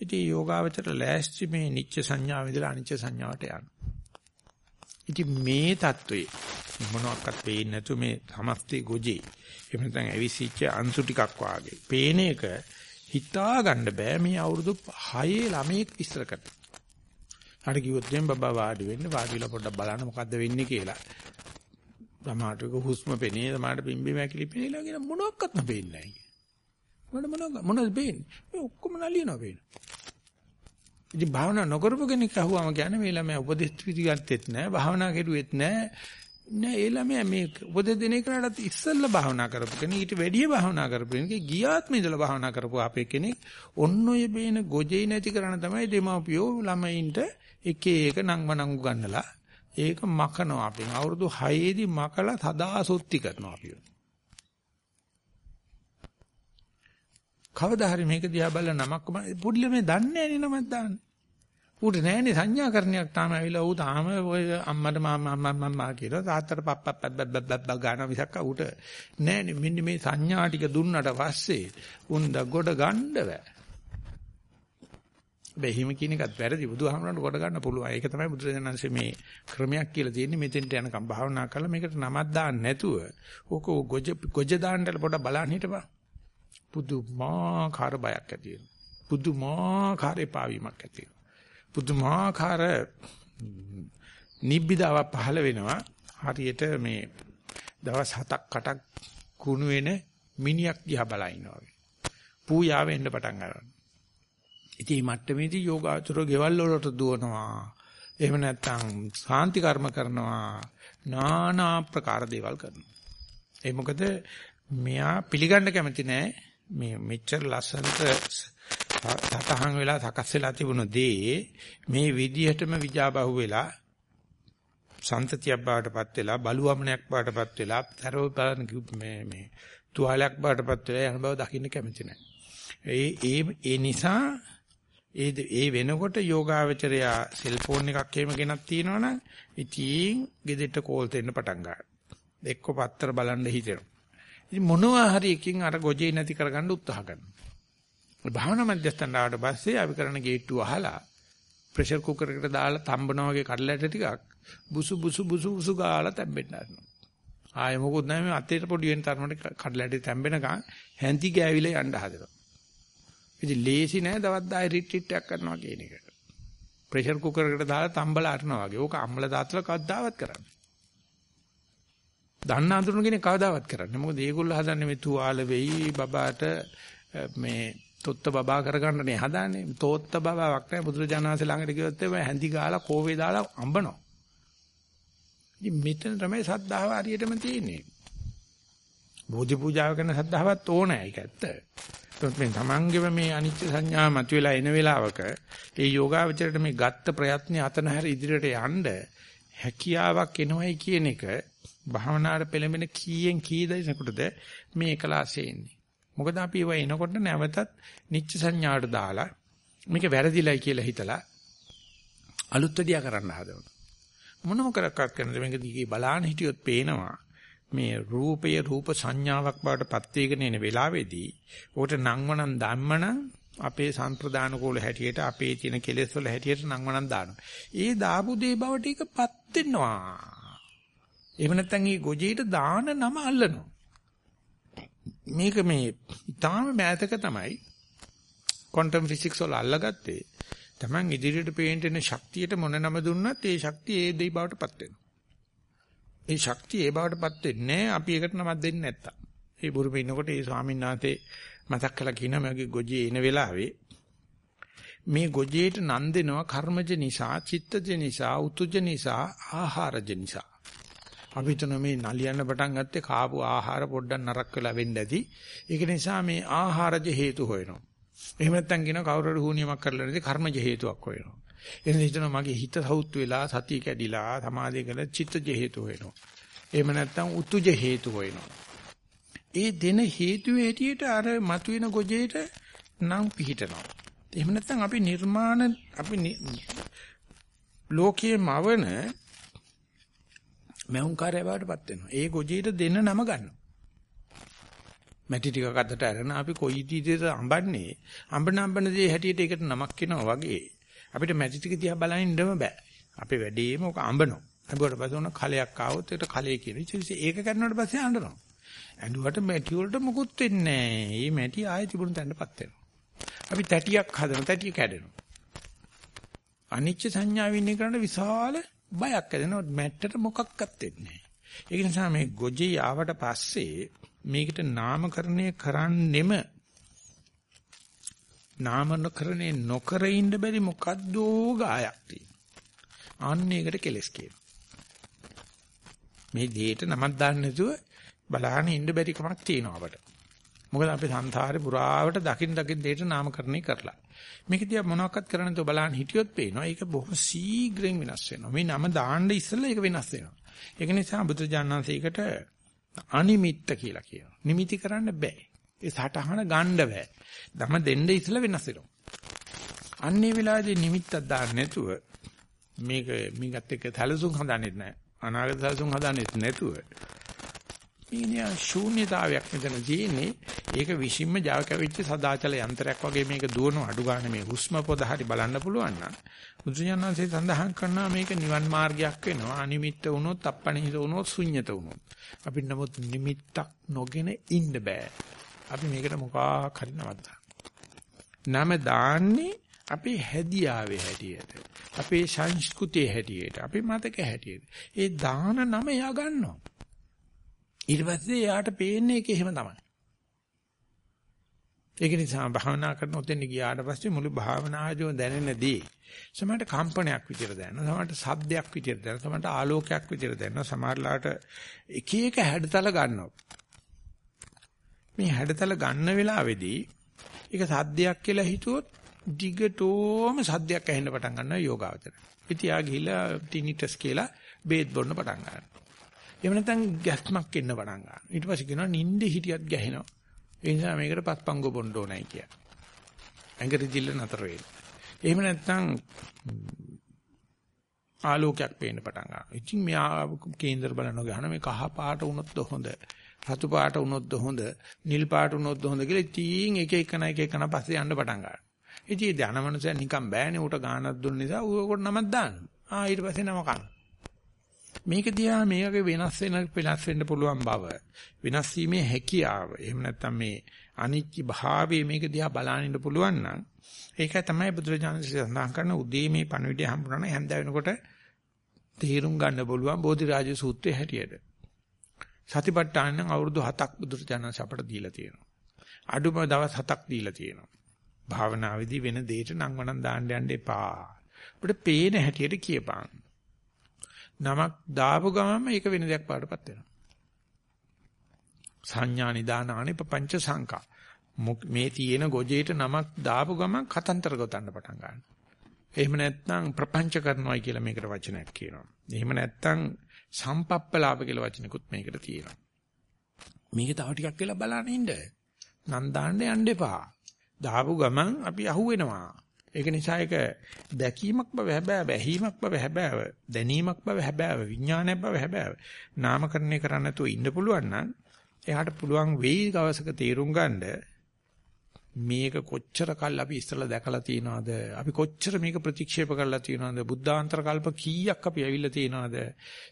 ඉතින් යෝගාවචර ලෑස්ති මේ නිච්ච සංඥාව ඉඳලා අනිච්ච සංඥාවට යනවා. ඉතින් මේ தત્ත්වයේ මොනවාක්වත් පේන්නේ නැතු මේ සමස්තේ ගොජේ එහෙම නැත්නම් ඇවිසිච්ච අංශු ටිකක් වාගේ. පේන එක හිතා ගන්න බෑ මේ අවුරුදු 6 ළමෙක් ඉස්සර කරට. හරි කිව්වොත් දැන් බබා වාඩි වෙන්න වාඩි වෙලා පොඩ්ඩක් බලන්න මොකද්ද වෙන්නේ කියලා. සමහරට හුස්ම පෙනේ සමහරට පිම්බි මැකිලි පෙනේලා කියන මොනවත් නැපෙන්නේ නැහැ. මොන මොන මොනවද පේන්නේ? මේ ඔක්කොම නලියනවා පේනවා. ඉතින් භාවනා නොකරපු කෙනෙක් අහුවම කියන්නේ මේ ළමයා උපදෙස් පිළිගත්තෙත් නැහැ, භාවනා කෙරුවෙත් නැහැ. නෑ ඒ ළමයා මේ උපදෙස් දෙන එකනටත් ඉස්සෙල්ලා භාවනා කරපු කෙනෙක් ඊට වැඩිය භාවනා කරපු කෙනෙක් ගියාත්ම ඉඳලා භාවනා කරපු අපේ කෙනෙක් ඔන්න ඔය බේන ගොජේ නැති කරන තමයි දෙමාපියෝ ළමයින්ට එක එක නම් වණන් උගන්නලා ඒක මකනවා අපි. අවුරුදු 6 දී මකලා සදා සොත්ති කරනවා අපි. කවදා හරි මේක දිහා බලලා නමක් පොඩි ළමයි දන්නේ නැහැ නේ නමක් දාන්නේ. ඌට නෑනේ සංඥාකරණයක් තාම ඇවිල්ලා ඌ තාම ඔය අම්මට මාමා මම්මා කියලා තාත්තට පප්ප බබ් බබ් ගාන විසක්ක ඌට නෑනේ මෙන්න මේ සංඥා ටික දුන්නට පස්සේ උන් ගොඩ ගන්න බෑ. බැහිම කියන එකත් වැරදි බුදුහාමරන්ට කොට ගන්න පුළුවන්. ඒක තමයි බුදුරජාණන්සේ මේ ක්‍රමයක් කියලා තියෙන්නේ මෙතෙන්ට යනකම් භාවනා කරලා මේකට නමක් දාන්න නැතුව ඕක ගොජ ගොජ දාන්නට පොඩ බලන්න හිටපන්. පුදුමාකාර බයක් ඇති වෙනවා. පුදුමාකාර එපාවීමක් ඇති වෙනවා. පුදුමාකාර නිබ්බිදාවක් පහළ වෙනවා. හරියට මේ දවස් 7ක් 8ක් කුණු වෙන මිනිහක් දිහා බලා ඉන්නවා වගේ. පූජාව එන්න පටන් ගන්නවා. ඉතින් මේ මට්ටමේදී යෝගාචරෝ ගෙවල් වලට දුවනවා. එහෙම නැත්නම් සාන්ති කර්ම කරනවා. নানা ආකාර දේවල් කරනවා. ඒ මොකද මෙයා පිළිගන්න කැමති නෑ මේ මෙච්චර ලස්සනට සතහන් වෙලා සකස් වෙලා තිබුණ දේ මේ විදිහටම විජාබහුව වෙලා සන්තතියක් බවටපත් වෙලා බලුවමනයක් බවටපත් වෙලා තරව මේ මේ තුවාලයක් බවටපත් වෙලා යන බව දකින්න කැමති නැහැ. ඒ ඒ ඒ නිසා ඒ ඒ වෙනකොට යෝගාවචරයා සෙල්ෆෝන් එකක් එහෙම ගෙනත් තියෙනවනම් ඉතින් ගෙදෙට්ට කෝල් දෙන්න පටන් ගන්නවා. එක්ක පත්‍ර බලන්න හිතෙනවා. ඉතින් මොනවා හරි එකකින් අර ගොජේ නැති කරගන්න උත්සාහ කරනවා. භාවනා මධ්‍යස්ථාන ආවට පස්සේ අපි කරන ගේට්ටුව අහලා ප්‍රෙෂර් කුකර් එකට දාලා තම්බනවා වගේ කඩලැට ටිකක් බුසු බුසු බුසු බුසු ගාලා තැම්බෙන්න ගන්නවා. ආයෙ මොකොත් නැහැ මේ අතේට පොඩි වෙන තරමට කඩලැටි තැම්බෙනකන් හැන්ති ගෑවිලා යන්න හදනවා. ඉතින් ලේසි නෑ දවස් 10 රිට්‍රීට් එකක් කරනවා කියන එක. ප්‍රෙෂර් කුකර් එකට දාලා තම්බලා අරනවා වගේ. ඕක අම්ල දාතල කවදාවත් කරන්නේ. දන්න අඳුරන කෙනෙක් කවදාවත් කරන්නේ. මොකද මේගොල්ලෝ හදන්නේ මේ තුවාල වෙයි බබාට මේ තොත්ත බබා කරගන්නනේ හදාන්නේ. තෝත්ත බබාවක් නෑ බුදුරජාණන් වහන්සේ ළඟට ගියොත් එම හැඳි ගාලා කෝවේ දාලා අඹනවා. ඉතින් මෙතන තමයි සද්ධාව හරියටම තියෙන්නේ. බෝධි පූජාව කරන සද්ධාවත් ඕනෑ ඒක ඇත්ත. ඒත් මේ තමන්ගේම මේ අනිත්‍ය සංඥා මතුවලා එන වෙලාවක ඒ යෝගාවචරයට මේ ගත්ත ප්‍රයත්න අතනහැර ඉදිරියට යන්න හැකියාවක් එනවයි කියන එක භාවනාවට පෙළඹෙන කීයෙන් කී දෙයකටද මේ එකලාසේ එන්නේ. මොකද අපි ඒව එනකොට නැවතත් නිච්ච සංඥාට දාලා මේක වැරදිලයි කියලා හිතලා අලුත් වැඩියා කරන්න හදනවා. මොනම කරක්වත් කරනද මේක දිගේ බලාන හිටියොත් පේනවා මේ රූපය රූප සංඥාවක් බවට පත් වේගෙන එන වෙලාවේදී උකට නංවනන් ධම්මනම් අපේ සම්ප්‍රදාන කෝල හැටියට අපේ තියෙන කෙලෙස් වල හැටියට නංවනන් දානවා. ඒ දාපු දේ බවට ඒකපත් වෙනවා. එහෙම නැත්නම් මේ ගොජේට දාන නම අල්ලනවා. මේක මේ ඊටාම මෑතක තමයි ක්වොන්ටම් ෆිසික්ස් වල අල්ලගත්තේ. Taman ඉදිරියට පේන්න එන ශක්තියට මොන නම දුන්නත් ඒ ශක්තිය ඒ දෙයි බවටපත් වෙනවා. ඒ ශක්තිය ඒ බවටපත් වෙන්නේ අපි ඒකට නමක් දෙන්නේ නැත්තම්. ඒ බුරුමේ ඉන්නකොට ඒ ස්වාමීන් වහන්සේ මතක් කළා කියනවා මගේ ගොජේ එන වෙලාවේ මේ ගොජේට නන් දෙනවා කර්මජ නිසා, චිත්තජ නිසා, උතුජ නිසා, ආහාරජ නිසා. අපි හිතන මේ නලියන්න පටන් ගත්තේ කාපු ආහාර පොඩ්ඩක් නරක වෙලා වෙන්න ඇති. ඒක නිසා මේ ආහාරජ හේතු හොයනවා. එහෙම නැත්නම් කියන කවුරු හරි හුනියමක් කරලා නැති කර්මජ හේතුවක් හොයනවා. එතන හිතනවා මගේ හිත සවුත් වෙලා සතිය කැඩිලා සමාධිය කළ චිත්තජ හේතු හොයනවා. එහෙම නැත්නම් උතුජ හේතු හොයනවා. ඒ දෙන හේතු හැටියට අර මතුවෙන ගොජේට නම් පිහිටනවා. එහෙම නැත්නම් අපි නිර්මාණ අපි ලෝකයේ මවන මෞංකාරය බවටපත් වෙනවා. ඒ ගොජේට දෙන්න නම ගන්නවා. මැටි ටිකක් අතට අරගෙන අපි කොයි විදිහට අඹන්නේ අඹන අඹන දේ හැටියට ඒකට නමක් වෙනවා වගේ අපිට මැටි ටික දිහා බලන් ඉන්නම බෑ. අපේ වැඩේම ඔක අඹනවා. අඹුවට පස්සේ උන කලයක් ආවොත් ඒකට කලයේ කියන. ඒක කරනකොට පස්සේ අඬනවා. ඇඬුවට මැටි වලට මුකුත් වෙන්නේ නැහැ. මේ මැටි ආයෙ තිබුණු තැනටපත් වෙනවා. අපි තැටියක් හදන තැටිය කැඩෙනවා. අනිච්ච සංඥාවෙන් ඉන්නේ කරන විශාල බයක් ඇතිවෙනවා මැට්ටට මොකක්වත් වෙන්නේ නැහැ. ඒක නිසා මේ ගොජේ ආවට පස්සේ මේකට නාමකරණය කරන්නෙම නාමකරණේ නොකර ඉන්න බැරි මොකද්ද ගායක් තියෙනවා. අන්න ඒකට කෙලස් කියනවා. මේ දෙයට නමක් දාන්න නැතුව බලහන් ඉන්න බැරි කමක් තියෙනවා අපට. මොකද අපි සංසාරේ පුරාවට දකින් දකින් දෙයට නාමකරණය කරලා. මේක දිහා මොනවක්වත් කරන්න තෝ බලන්න හිටියොත් පේනවා. ඒක බොහොම ශීඝ්‍රයෙන් වෙනස් වෙනවා. මේ නම දාන්න ඉස්සෙල්ලා ඒක වෙනස් වෙනවා. ඒක නිසා බුදුජානනාංශයකට අනිමිත්ත කියලා කියනවා. නිමිති කරන්න බෑ. ඒ සටහන ගන්න බෑ. දම දෙන්න ඉස්සෙල්ලා වෙනස් වෙනවා. අන්නේ වෙලාවේදී නිමිත්තක් දාන්න නැතුව මේක මේකත් එක්ක සැලසුම් හදන්නෙත් නැහැ. අනාගත සැලසුම් හදන්නෙත් නැතුව මේ ශූන්‍යතාවයක් මෙතන තියෙන්නේ. ඒක විශ්ින්ම Java කැවිච්ච සදාචල යන්ත්‍රයක් වගේ මේක දුවන අඩු ගන්න මේ හුස්ම පොද හරි බලන්න පුළුවන් නම් බුදුජානන්සේ සඳහන් කරනවා මේක නිවන් මාර්ගයක් වෙනවා. අනිමිත්ත වුණොත්, අපණිහිත වුණොත්, ශුන්්‍යත වුණොත්. අපිට නමුත් නිමිත්තක් නොගෙන ඉන්න බෑ. අපි මේකට මොකක් හරි නවත්තා. නම දාන්නේ අපේ හැදියාවේ හැටියට. අපේ සංස්කෘතියේ හැටියට. අපේ මතක හැටියට. ඒ දාන නම එයා ගන්නවා. ඊට පස්සේ එයාට පේන්නේ ඒක එහෙම තමයි. ඒක නිසා භාවනා කරන ඔතෙන් ගියාට පස්සේ මුළු භාවනාවේම දැනෙනදී සමහරට කම්පනයක් විදියට දැනෙනවා සමහරට ශබ්දයක් විදියට දැනෙනවා සමහරට ආලෝකයක් විදියට දැනෙනවා සමහරලාට එක එක හැඩතල ගන්නවා මේ හැඩතල ගන්න වෙලාවේදී ඒක සද්දයක් කියලා හිතුවොත් දිගටම සද්දයක් ඇහෙන්න පටන් ගන්නවා යෝගාවචර. ඉතින් ආ ගිහිලා ටිනිටස් කියලා බේත් බොන්න පටන් ගන්නවා. එහෙම නැත්නම් ගැස්මක් එන්න පටන් ගන්නවා. ඊට පස්සේ කියනවා නිින්ද හිටියත් ගැහෙනවා. ඒ නිසා මේකට පස්පංගු බොන්න ඕනයි කිය. ඇඟට දිල්ල නතර වෙන්න. එහෙම නැත්නම් ආලෝකයක් පේන්න පටන් ගන්නවා. ඉතින් මෙයා කේන්දර බලනවා ගහන මේ කහ පාට වුණොත් හොඳ. රතු පාට වුණොත් හොඳ. නිල් පාට වුණොත් හොඳ කියලා ඉතින් එක එකන එක එකන පස්සේ යන්න පටන් ගන්නවා. ඉතින් ධනමනසෙන් නිකන් බෑනේ උට ගානක් දුන්න නිසා ඌකට නමක් දාන්න. ආ ඊට පස්සේ නම කන. මේක දිහා මේකේ වෙනස් වෙන වෙනස් වෙන්න පුළුවන් බව. වෙනස් වීමේ හැකියාව. එහෙම නැත්නම් මේ අනිත්‍ය භාවයේ මේක දිහා බලන්න ඉන්න පුළුවන් නම් ඒකයි තමයි බුදුරජාණන් සඳහන් කරන උදේ මේ පණවිඩය හම්බුනන හැන්ද වෙනකොට තේරුම් ගන්න පුළුවන් බෝධිරාජ සූත්‍රයේ හැටියට. සතිපට්ඨාන නම් අවුරුදු 7ක් බුදුරජාණන් අපට දීලා තියෙනවා. අඩුම දවස් 7ක් දීලා තියෙනවා. භාවනාවේදී වෙන දෙයක නම් වණන් දාන්න යන්න එපා. අපිට පේන හැටියට කියපන්. නමක් දාපු ගමන්ම ඒක වෙන දෙයක් පාටපත් වෙනවා. සංඥා නිදානානේ පංච සංකා. මේ තියෙන ගොජේට නමක් දාපු ගමන් කතන්තර ගොතන්න පටන් ගන්නවා. එහෙම නැත්නම් ප්‍රපංච කරනවායි කියලා මේකට වචනයක් කියනවා. එහෙම නැත්නම් සම්පප්පලාප කියලා වචනකුත් මේකට තියෙනවා. මේක තව ටිකක් වෙලා බලන්න ඉන්න. නන් දාන්න යන්න එපා. දාපු ගමන් අපි අහුවෙනවා. ඒක නිසා ඒක දැකීමක් බව හැබෑව, ඇහිීමක් බව හැබෑව, දැනීමක් බව හැබෑව, විඥානයක් බව හැබෑව. නාමකරණය කරන්න නැතුව ඉන්න පුළුවන් නම් එයාට පුළුවන් වෙයි දවසක තීරුම් ගන්න මේක කොච්චර කල් අපි ඉස්සලා දැකලා තියනවද? අපි කොච්චර මේක ප්‍රතික්ෂේප කරලා තියනවද? බුද්ධාන්තර කල්ප කීයක් අපි ඇවිල්ලා තියනවද?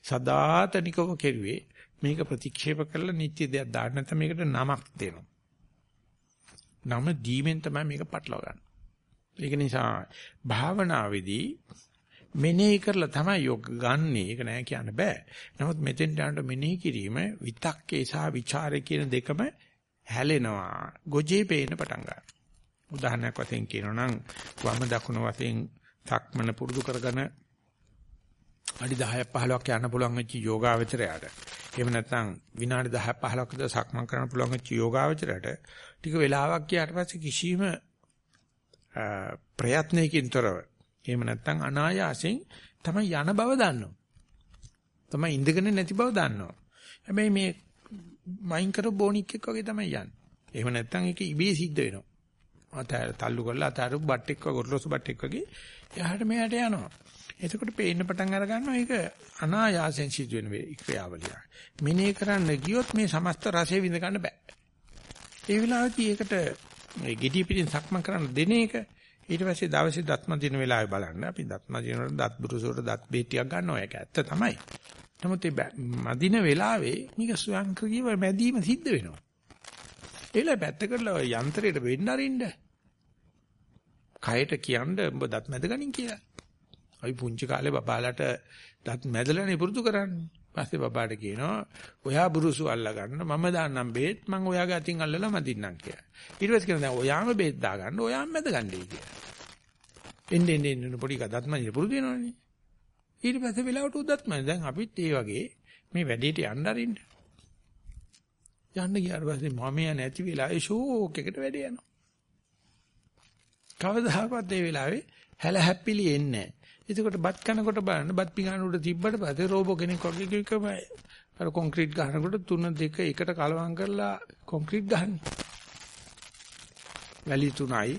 සදාතනිකව කෙරුවේ මේක ප්‍රතික්ෂේප කරලා නිත්‍ය දෙයක් දාන්න නැත්නම් මේකට නමක් දෙනවා. නම දීමෙන් තමයි මේක පටලවා ගන්න. ඒක නිසා භාවනාවේදී මෙනෙහි කරලා තමයි යොග ගන්නෙ. ඒක නෑ කියන්න බෑ. නමුත් මෙතෙන් යනට මෙනෙහි කිරීම විතක්කේ සහ ਵਿਚාරේ කියන දෙකම හැලෙනවා. ගොජේ පේන්න පටන් ගන්නවා. උදාහරණයක් වශයෙන් කියනවා නම් වම දකුණ වශයෙන් තක්මන පුරුදු කරගෙන අඩි 10ක් 15ක් යන්න පුළුවන් වෙච්ච යෝගාවචරයට. එහෙම නැත්නම් විනාඩි 10ක් 15ක් විතර සක්මන් කරන්න පුළුවන් වෙච්ච යෝගාවචරයට ටික වෙලාවක් ගියාට පස්සේ කිසිම ප්‍රයත්නයකින් තොරව එහෙම නැත්නම් අනායාසයෙන් තමයි යන බව දන්නවා. තමයි ඉඳගෙන නැති බව දන්නවා. හැබැයි මේ මයින් කර බොනික් එක්ක වගේ තමයි යන්නේ. එහෙම නැත්නම් ඒක ඉබේ සිද්ධ වෙනවා. අතර තල්ලු කරලා අතර බට් එක්ක ගොරලොසු බට් එක්ක වගේ එහාට මෙහාට යනවා. එතකොට පේන්න පටන් අර ගන්නවා ඒක අනායාසයෙන් සිද්ධ වෙන ක්‍රියාවලිය. මෙනේ කරන්න ගියොත් මේ සමස්ත රසය විඳ ගන්න බෑ. ඒ වෙලාවදී ඒකට මේ gediy පිටින් සක්මන් කරන්න දෙන එක ඊට පස්සේ දවසේ දත්ම දින වෙලාවේ බලන්න අපි දත්ම දින වල දත් බුරුසෝට දත් බේටියක් ගන්නවා ඒක ඇත්ත තමයි. නමුත් ඒ මදින වෙලාවේ මේක ස්වයංක්‍රීයව මැදීම සිද්ධ වෙනවා. ඒලා පැත්ත කරලා යන්ත්‍රයට වෙන්න අරින්න. කයට කියන්න ඔබ දත් මැද ගනින් කියලා. අපි පුංචි කාලේ බබාලට දත් මැදලානේ පුරුදු කරන්නේ. පස්සේ බබාට කියනවා ඔයා බුරුසු අල්ලා ගන්න මම දාන්නම් බේත් මම ඔයාගේ අතින් අල්ලලා මදින්නම් කියලා. ඊට පස්සේ කියනවා දැන් ඔයාම බේත් දාගන්න ඔයාම මැද ගන්නයි කියලා. එන්නේ එන්නේ එන්නේ පොඩි කදත් මම පුරුදු වෙනවනේ. ඊට පස්සේ වෙලාවට උදත් මම දැන් අපිත් ඒ වගේ මේ වැඩේට යන්න අරින්න. යන්න ගියාට පස්සේ මම ය නැති වෙලාවේ ෂෝක් එකට වැඩ යනවා. කවදාහක්වත් ඒ වෙලාවේ හැල හැප්පිලි එන්නේ නැහැ. එතකොට බත් කනකොට බලන්න බත් පිඟාන උඩ තිබ්බට පස්සේ රෝබෝ කෙනෙක් වගේ කිව්කම අර කොන්ක්‍රීට් ගහනකොට තුන දෙක එකට කලවම් කරලා කොන්ක්‍රීට් ගහන්නේ. වැලි තුනයි,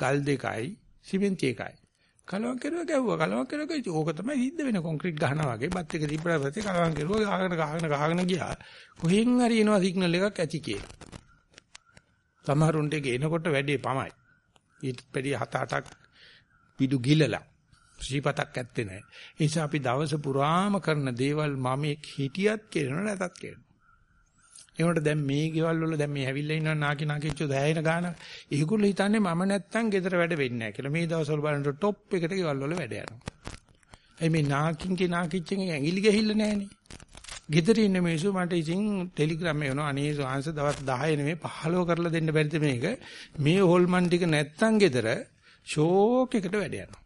ගල් දෙකයි, සිමෙන්ති එකයි. කලවම් කරුවා ගැව්වා කලවම් කරුවා ඕක තමයි සිද්ධ වෙන කොන්ක්‍රීට් ගහනවා වගේ බත් එක තිබ්බට පස්සේ කලවම් කරුවා ගහගෙන ගහගෙන ගහගෙන ගියා. කොහෙන් හරි එනවා සිග්නල් එකක් ඇති කියලා. සමහරුන්ට ගේනකොට වැඩේ පමයි. ඊට පෙරි 7-8ක් පිටු ගිලලා ශ්‍රීපතක් ඇත්තේ නැහැ. ඒ නිසා අපි දවස පුරාම කරන දේවල් මම හිටියත් කියනවා නැතත් කියනවා. ඒකට දැන් මේ ගෙවල් වල දැන් මේ ඇවිල්ලා ඉන්න නාකි නාකිච්චෝ දැයෙන ගාන ඒගොල්ලෝ හිතන්නේ මම නැත්තම් ගෙදර වැඩ වෙන්නේ නැහැ කියලා. මේ දවස්වල බලනකොට টොප් එකට ගෙවල් වල වැඩ යනවා. එයි මේ නාකින්ගේ නාකිච්චෙන් ඇඟිලි ගහිල්ල නැහනේ. ගෙදර ඉන්න මිනිස්සු මට ඉතින් ටෙලිග්‍රෑම් එනවා අනේ සාංශ දවස් 10 නෙමෙයි 15 කරලා දෙන්න බැරිද මේක මේ හොල්මන් ටික නැත්තම් ගෙදර ෂෝක් එකට වැඩ යනවා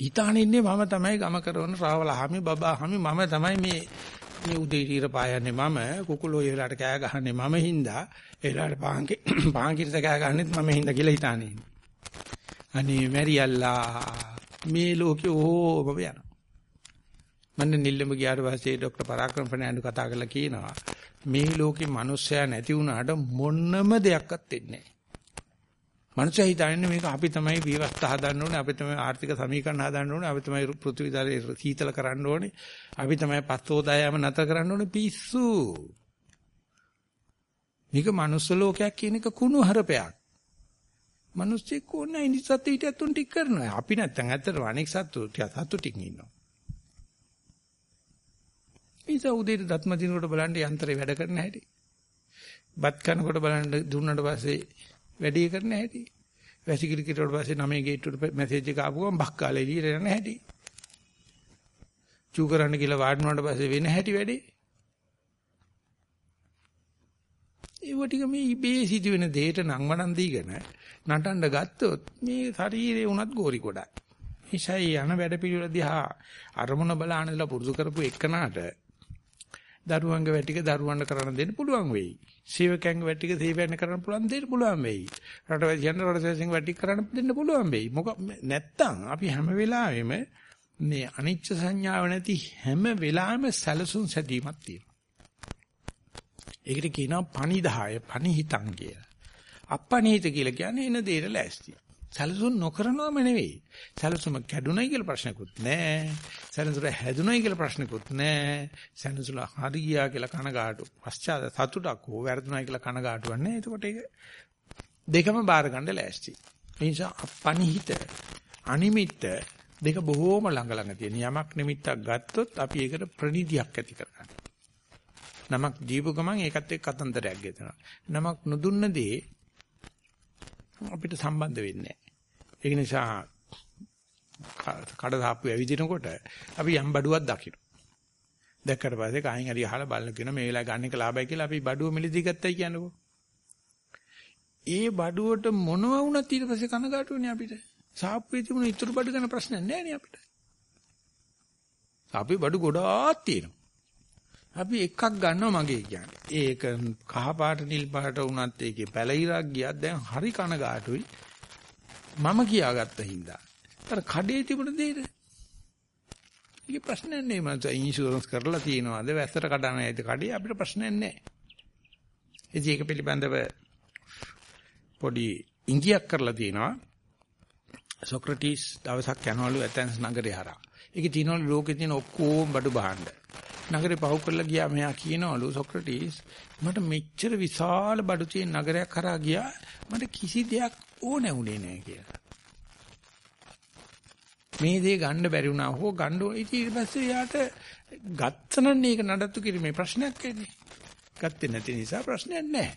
හිතාන ඉන්නේ මම තමයි ගම කරන රාවලහාමි බබාහාමි මම තමයි මේ මේ උදේ ඊර පායන්නේ මම. කුකුලෝ ඒලාට කෑ ගහන්නේ මම හින්දා. ඒලාට පාංකි පාංකිරිත කෑ ගන්නෙත් මම හින්දා කියලා හිතානේ අනේ මැරියල්ලා. මේ ලෝකේ ඕම යනවා. මන්න නිල්ලම ගියාට පස්සේ ડોක්ටර් පරාක්‍රම ෆර්නෑන්ඩෝ කතා කරලා කියනවා මේ ලෝකේ මිනිස්සයා නැති වුණාට මොනම දෙයක්වත් වෙන්නේ නැහැ. මිනිස්සයා හිතන්නේ මේක අපි තමයි විවස්ථා හදන්න ඕනේ, අපි තමයි ආර්ථික සමීකරණ හදන්න ඕනේ, අපි තමයි පෘථිවි තලයේ සීතල කරන්න ඕනේ, අපි තමයි පස්සෝදායම නැතර කරන්න ඕනේ පිස්සු. මේක මනුස්ස ලෝකයක් කියන එක කුණු හරපයක්. මිනිස්සෙක් ඕනේ ඉනිසත් ඊටත් උන් ටික කරනවා. අපි නැත්තම් ඇත්තටම අනෙක් සත්තු ටික සත්තු ටික ඉන්නවා. නිසා උදේට දත්ම දිනකොට බලන්න යන්ත්‍රේ වැඩ කරන හැටි. බත් කනකොට බලන්න දුන්නට පස්සේ වැඩි කරන හැටි. වැසිකිලි කිරුවට පස්සේ නමේ ගේට්ටුවට මැසේජ් එක ආපුවම බක්කාලේ එළියට යන හැටි. චූ කරන්න කියලා වාඩි වුණාට පස්සේ වෙන හැටි වැඩි. ඒව ටික මේ ඉබේ සිදුවෙන දෙයට නම් වණන් දීගෙන නටන්න ගත්තොත් මේ ශරීරේ උනත් ගෝරි කොටයි. ඒසයි යන වැඩ පිළිවෙල දිහා අරමුණ බලාන ඉඳලා පුරුදු කරපු එකනට දරුවන්ගේ වැටික දරුවන්ට කරන්න දෙන්න පුළුවන් වෙයි. සේවකයන්ගේ වැටික සේවයන් කරන්න පුළුවන් දෙන්න පුළුවන් වෙයි. රටවැසියන් රටවැසියන්ගේ වැටික කරන්න දෙන්න පුළුවන් වෙයි. මොක නැත්තම් අපි හැම වෙලාවෙම මේ අනිච්ච සංඥාව නැති හැම වෙලාවෙම සැලසුම් සැදීමක් තියෙනවා. ඒකට කියනවා පණිදාය පණිහිතං කියලා. අප්පණිහිත කියලා කියන්නේ එන දෙයට ලෑස්ති. සැලසුම් නොකරනවම නෙවෙයි. සැලසුම කැඩුනයි කියලා ප්‍රශ්නකුත් නැහැ. සැලසුම හැදුනයි කියලා ප්‍රශ්නකුත් නැහැ. සැලසුම හරි ගියා කියලා කනගාටු. පශ්චාත් සතුටක් හෝ වැරදුනයි කියලා කනගාටුවක් නැහැ. එතකොට ඒක දෙකම බාර ගන්න ලෑස්ති. ඒ නිසා අපනිහිත අනිමිත්ත දෙක බොහෝම ළඟ ළඟ තියෙන යමක් නිමිත්තක් ගත්තොත් අපි ඒකට ප්‍රනිධියක් ඇති කරගන්නවා. නමක් දීපු ගමන් ඒකත් එක්ක කතන්දරයක් ගෙතනවා. නමක් නොදුන්න දේ අපිට සම්බන්ධ වෙන්නේ නැහැ. ඒ නිසා කඩදාප්පු ඇවිදිනකොට අපි යම් බඩුවක් දකින්න. දැක්කට පස්සේ කයින් හරි අහලා බලන කියන මේ වෙලාව ගන්න එක ලාභයි කියලා අපි බඩුව මිලදී ගත්තයි කියන්නකෝ. ඒ බඩුවට මොනව වුණත් ඊට පස්සේ කනගාටුනේ අපිට. සාප්පුවේ තිබුණ ඉතුරු බඩු ගන්න ප්‍රශ්නයක් නැහැ නේ අපිට. අපි බඩු ගොඩාක් තියෙනවා. අපි එකක් ගන්නවා මගේ කියන්නේ. ඒක කහ පාට නිල් පාට වුණත් ඒකේ පැලිරක් ගියත් දැන් හරි කනගාටුයි. මම කියාගත්ත හින්දා. අර කඩේ තිබුණ දෙයට. ඒක ප්‍රශ්නයක් නෙවෙයි මම ඉන්ෂුරන්ස් කරලා තියෙනවාද වැස්සට කඩන ඇයිද කඩේ අපිට ප්‍රශ්නයක් නැහැ. ඉතින් ඒක පිළිබඳව පොඩි ඉංගියක් කරලා තියෙනවා. සොක්‍රටිස් දවසක් යනවලු ඇතැන්ස් නගරේ හරහා. ඒකේ තියෙනවලු ලෝකේ තියෙන ඔක්කොම බඩු බහන්න. නගරේ පහු කරලා ගියා මෙයා කියනවලු සොක්‍රටිස් මට මෙච්චර විශාල බඩු තියෙන නගරයක් කරා ගියා මට කිසි දෙයක් ඕනේ උනේ නැහැ කියලා. මේ දේ ගන්න බැරි වුණා හෝ ගන්න ඕනේ ඊට පස්සේ යාට ගත්තනම් ඒක නඩත්තු කිරීමේ ප්‍රශ්නයක් එන්නේ. ගත්තේ නැති නිසා ප්‍රශ්නයක් නැහැ.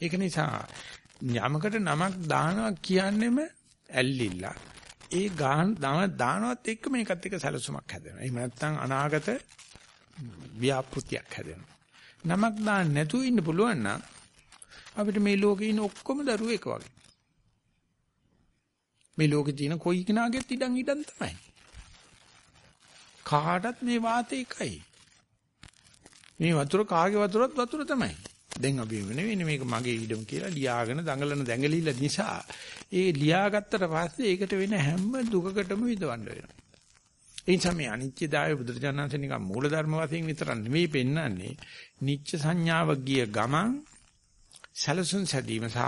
ඒක නිසා යමකට නමක් දානවා කියන්නෙම ඇල්ලිලා. ඒ ගාන දානවත් එක්ක මේකත් එක්ක සැලසුමක් හැදෙනවා. එහෙම නැත්නම් අනාගත ව්‍යාපෘතියක් හැදෙනවා. නමක් දාන්න නැතුව ඉන්න පුළුවන් නම් අපිට මේ ලෝකේ ඉන්න ඔක්කොම දරුවෝ එක වගේ. මේ ලෝකේ තියෙන කොයි කෙනාගෙත් ඉඩම් ඉඩම් තමයි. කාටත් මේ වාතේ එකයි. මේ වතුර කාගේ වතුරත් වතුර තමයි. දැන් අපි නෙවෙයි මේක මගේ ඊඩම කියලා ලියාගෙන දඟලන දැඟලිල්ල නිසා ඒ ලියාගත්තට පස්සේ ඒකට වෙන හැම දුකකටම විඳවන්න වෙනවා. ඒ නිසා මේ අනිත්‍යදාය බුදුරජාණන්සේ නිකන් මූලධර්ම වශයෙන් විතර නෙවෙයි පෙන්වන්නේ නිච්ච සංඥාව ගිය ගමන් සැලසුම් සැදීම සහ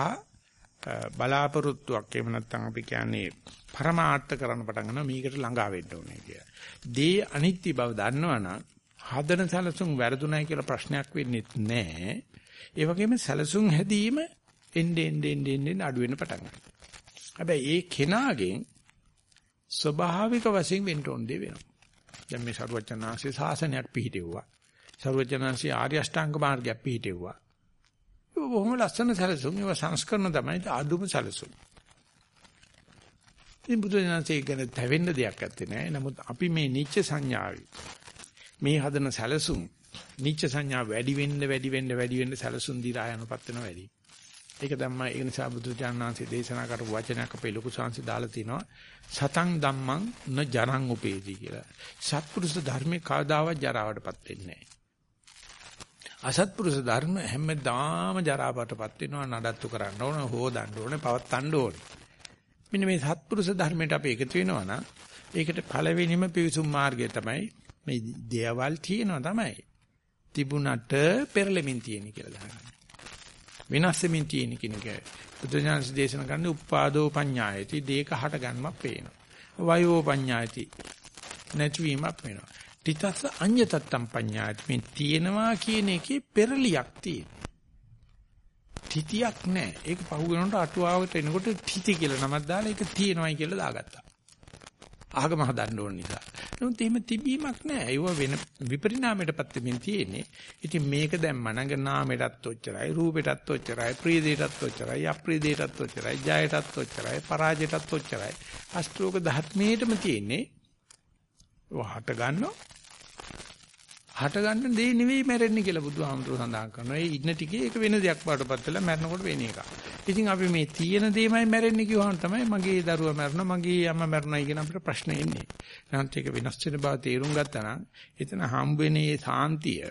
බලාපොරොත්තුවක් එහෙම නැත්නම් අපි කියන්නේ පරමාර්ථ කරන්න පටන් ගන්නවා මේකට ළඟා වෙන්න ඕනේ කියලා. දේ අනිත්‍ය බව දන්නවනම් හදන සැලසුම් වැරදුණයි කියලා ප්‍රශ්නයක් වෙන්නේ නැහැ. ඒ වගේම සැලසුම් හැදීම එන්නේ එන්නේ එන්නේ අඩු වෙන පටන් ගන්නවා. හැබැයි ඒ කෙනාගෙන් ස්වභාවික වශයෙන් වෙන්න ඕන දේ වෙනවා. දැන් මේ සරුවචනාංශයේ ශාසනයක් පිහිටෙව්වා. සරුවචනාංශයේ ආර්ය අෂ්ටාංග මාර්ගයක් පිහිටෙව්වා. ඒක බොහොම ලස්සන සැලසුම්. ඒක සංස්කරණ තමයි අදුම සැලසුම්. ඉතින් බුදුදහමේ ගැන තැවෙන්න දෙයක් නැත්තේ නෑ. නමුත් අපි මේ නිච්ච සංඥාවයි. මේ හදන සැලසුම් නිච්ච සංඥා වැඩි වෙන්න වැඩි වෙන්න වැඩි වෙන්න සැලසුම් දිරා යනපත් වෙනවා වැඩි. ඒක තමයි ඒ නිසා බුදුචානන්සේ දේශනා කරපු වචනයක් අපේ ලොකු ශාන්සි දාලා තිනවා සතං ධම්මං න ජනං උපේති කියලා. සත්පුරුෂ ධර්මේ කවදාවත් ජරාවටපත් වෙන්නේ නැහැ. අසත්පුරුෂ ධර්ම හැමදාම ජරාවටපත් වෙනවා නඩත්තු කරන්න ඕන හොදන්න ඕනේ පවත්තන්න ඕනේ. මෙන්න මේ සත්පුරුෂ ධර්මයට අපි එකතු වෙනවා නම් ඒකට පළවෙනිම පිවිසුම් මාර්ගය තමයි මේ දේවල් තියෙනවා තමයි. තිබුණට පෙරලෙමින් තියෙන කියලා දාගන්න. වෙනස් වෙමින් තියෙන කෙනෙක්. බුදුජානක දේශනා කරන්නේ උපාදෝ පඤ්ඤායති දේක හට ගන්නමක් පේනවා. වයෝ පඤ්ඤායති නැතිවීමක් වෙනවා. තිතස්ස අඤ්‍යතත්තම් පඤ්ඤායති මේ තියෙනවා කියන එකේ පෙරලියක් තියෙනවා. තිතියක් නැහැ. ඒක පහු වෙනකොට අටුවාවට එනකොට තිති කියලා නමක් දාලා ඒක තියෙනවයි කියලා දාගත්තා. ආගම හදන්න ඕන නිසා. නමුත් එහෙම තිබීමක් නැහැ. ඒව වෙන විපරිණාමයටපත් වෙමින් තියෙන්නේ. ඉතින් මේක දැන් මනඟ නාමයටත් ඔච්චරයි, රූපයටත් ඔච්චරයි, ප්‍රිය දෙයටත් ඔච්චරයි, අප්‍රිය දෙයටත් ඔච්චරයි, ජයයටත් ඔච්චරයි, පරාජයටත් ඔච්චරයි. අෂ්ටෝක ධර්මයේටම තියෙන්නේ. වහට ගන්නවා. හට ගන්න දේ නෙවෙයි මැරෙන්නේ කියලා බුදුහාමුදුරුවෝ සඳහන් කරනවා. ඒ ඉන්න ටිකේ ඒක වෙන දෙයක් වඩපත් වෙලා මැරෙනකොට වෙන එකක්. ඉතින් අපි මේ තියෙන දේමයි මැරෙන්නේ කිව්වහම තමයි මගේ දරුවා මැරුණා, මගේ අම්මා මැරුණායි කියන අපිට ප්‍රශ්න එන්නේ. නැත්නම් ඒක වෙනස් වෙන බව තේරුම් ගත්තා නම් එතන හම්බ වෙන මේ සාන්තිය,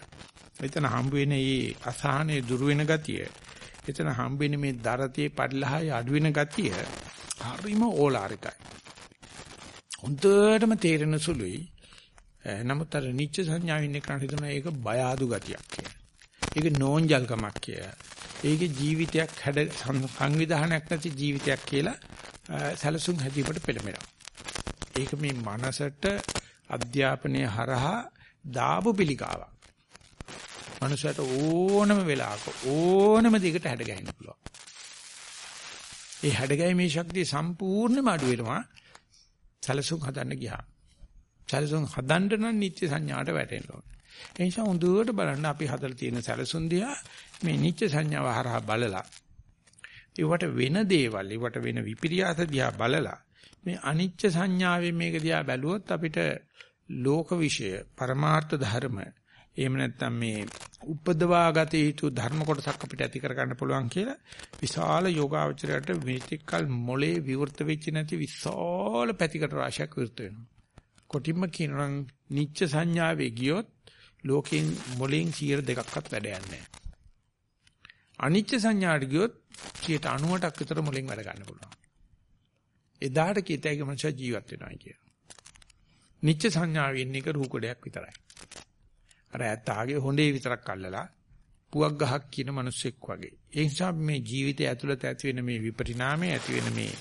එතන හම්බ වෙන මේ අසහනේ දුර වෙන ගතිය, එතන හම්බ වෙන මේ දරතියේ පරිලහය අඩු වෙන ගතිය හරිම ඕලාරිකයි. හොඳටම තේරෙන සුළුයි. Eh, නමුත් අර නිච්ච සංඥාවෙන් ඉන්න කෙනාට හිතනවා ඒක බය ආදු ගතියක් කියලා. ඒක නෝන්ජල්කමක් කියලා. ඒක ජීවිතයක් හැඩ සංවිධානයක් නැති ජීවිතයක් කියලා eh, සැලසුම් හැදීමට පෙළඹෙනවා. ඒක මේ මනසට අධ්‍යාපනයේ හරහා දාපු පිළිකාවක්. මනුෂයාට ඕනම වෙලාවක ඕනම දෙයකට හැඩ ගැහෙන්න පුළුවන්. ඒ හැඩ ගැහිමේ ශක්තිය සම්පූර්ණයෙන්ම අඩු වෙනවා. සැලසුම් හදන්න ගියා. සැලසුම් හදන්න නම් නිත්‍ය සංඥාට වැටෙන්න ඕනේ. ඒ නිසා හොඳට බලන්න අපි හදලා තියෙන සැලසුම් දිහා මේ නිත්‍ය සංඥාව හරහා බලලා ඒවට වෙන දේවල් ඒවට වෙන විපිරියාස දිහා බලලා මේ අනිච්ච සංඥාවෙන් මේක දිහා බැලුවොත් අපිට ලෝක විෂය පරමාර්ථ ධර්ම එහෙම නැත්නම් මේ උපදවාගත යුතු ධර්ම කොටසක් අපිට ඇති කර ගන්න පුළුවන් කියලා විශාල යෝගාවචරයට මේතිකල් මොලේ විවෘත වෙච්ච නැති විශාල පැතිකඩ රාශියක් විවෘත වෙනවා. කොටින්ම කියනවා නිච්ච සංඥාවේ ගියොත් ලෝකෙන් මොලෙන් 102ක්වත් වැඩ යන්නේ අනිච්ච සංඥාට ගියොත් 98ක් විතර මොලෙන් වැඩ ගන්න පුළුවන්. එදාට කීතයිගේ මනුෂ්‍ය ජීවත් වෙනවා කිය. නිච්ච සංඥාවේ ඉන්න එක රූකඩයක් විතරයි. අර ඇත්තාගේ හොඬේ විතරක් අල්ලලා පුවක් ගහක් කියන මිනිස්සෙක් වගේ. ඒ නිසා මේ ජීවිතය ඇතුළත ඇති වෙන මේ විපරිණාමය ඇති වෙන මේ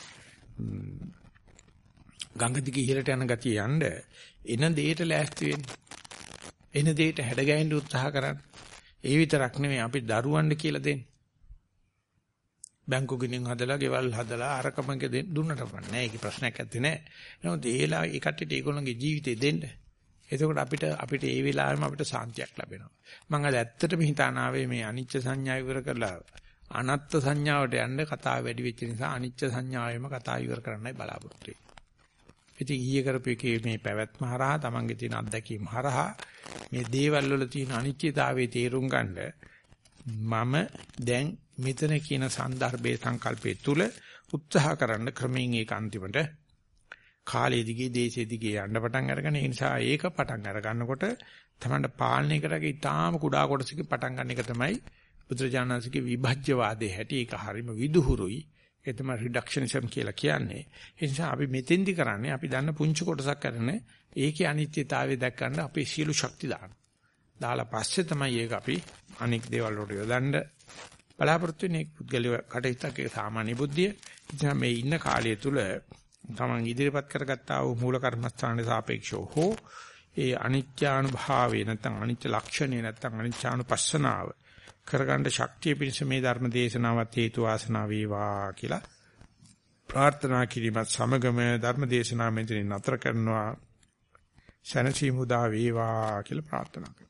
ගංග දිගේ ඉහළට යන ගතිය යන්න එන දෙයට ලෑස්ති වෙන්න. එන දෙයට හැඩ ගැහෙන්න උත්සාහ කරන්න. ඒ විතරක් නෙමෙයි අපි දරුවන්ට කියලා දෙන්න. බැංකු ගිණින් හදලා, ගෙවල් හදලා අරකමක දුන්නට නෑ. ඒකේ ප්‍රශ්නයක් නැත්තේ නෑ. නමුත් ඒලා ඒ කට්ටියට ඒගොල්ලන්ගේ ජීවිතේ දෙන්න. එතකොට අපිට අපිට ඒ වෙලාවෙම අපිට සාන්තියක් ලැබෙනවා. මම අද ඇත්තටම හිතාන ආවේ මේ අනිච්ච සංඥා ඉවර කරලා අනත්ත් සංඥාවට යන්න කතාව වැඩි වෙච්ච නිසා අනිච්ච සංඥාවෙම කතාව ඉවර කරන්නයි බලාපොරොත්තු වෙන්නේ. ඉතින් ඊයේ කරපු එකේ මේ පැවැත්ම හරහා Tamange තියෙන අත්දැකීම් හරහා මේ දේවල් වල තියෙන අනිත්‍යතාවයේ තේරුම් ගන්න මම දැන් මෙතන කියන સંદર્ભයේ සංකල්පයේ තුල උත්සාහ කරන්න ක්‍රමයෙන් ඒක අන්තිමට කාලයේ දිගේ දේශයේ දිගේ යන්න පටන් අරගෙන ඒ නිසා ඒක පටන් අර ගන්නකොට තමන්ට පාලනය කරගේ ඊටාම කුඩා කොටසක පටන් ගන්න එක තමයි බුදුරජාණන්සේගේ විභජ්‍ය වාදයේ හැටි. ඒක හරීම විදුහුරුයි. ඒ තමයි රිඩක්ෂනිසම් කියලා කියන්නේ. ඒ නිසා අපි මෙතෙන්දි කරන්නේ අපි දන්න පුංචි කොටසක් කරන ඒකේ අනිත්‍යතාවය දැක් ගන්න අපේ සියලු ශක්ති දාන දාලා පස්සේ තමයි ඒක අපි අනික් දේවල් වලට යොදන්න බලාපොරොත්තු වෙන්නේ. පුද්ගලික කටයුත්තක සාමාන්‍ය බුද්ධිය. ඉතින් මේ ඉන්න කාලය තුල තමන් ඉදිරිපත් කරගත්තා වූ මූල කර්මස්ථානයේ සාපේක්ෂව හෝ ඒ අනිත්‍යානුභාවය නැත්නම් අනිත්‍ය ලක්ෂණය නැත්නම් අනිත්‍යානුපස්සනාව කරගන්න ශක්තිය පිණිස මේ ධර්ම දේශනාවත් හේතු වාසනා වේවා කියලා ප්‍රාර්ථනා කිරීමත් සමගම ධර්ම දේශනාව මෙතනින් නතර කරනවා. සනසි මුදා වේවා කියලා ප්‍රාර්ථනා කරනවා.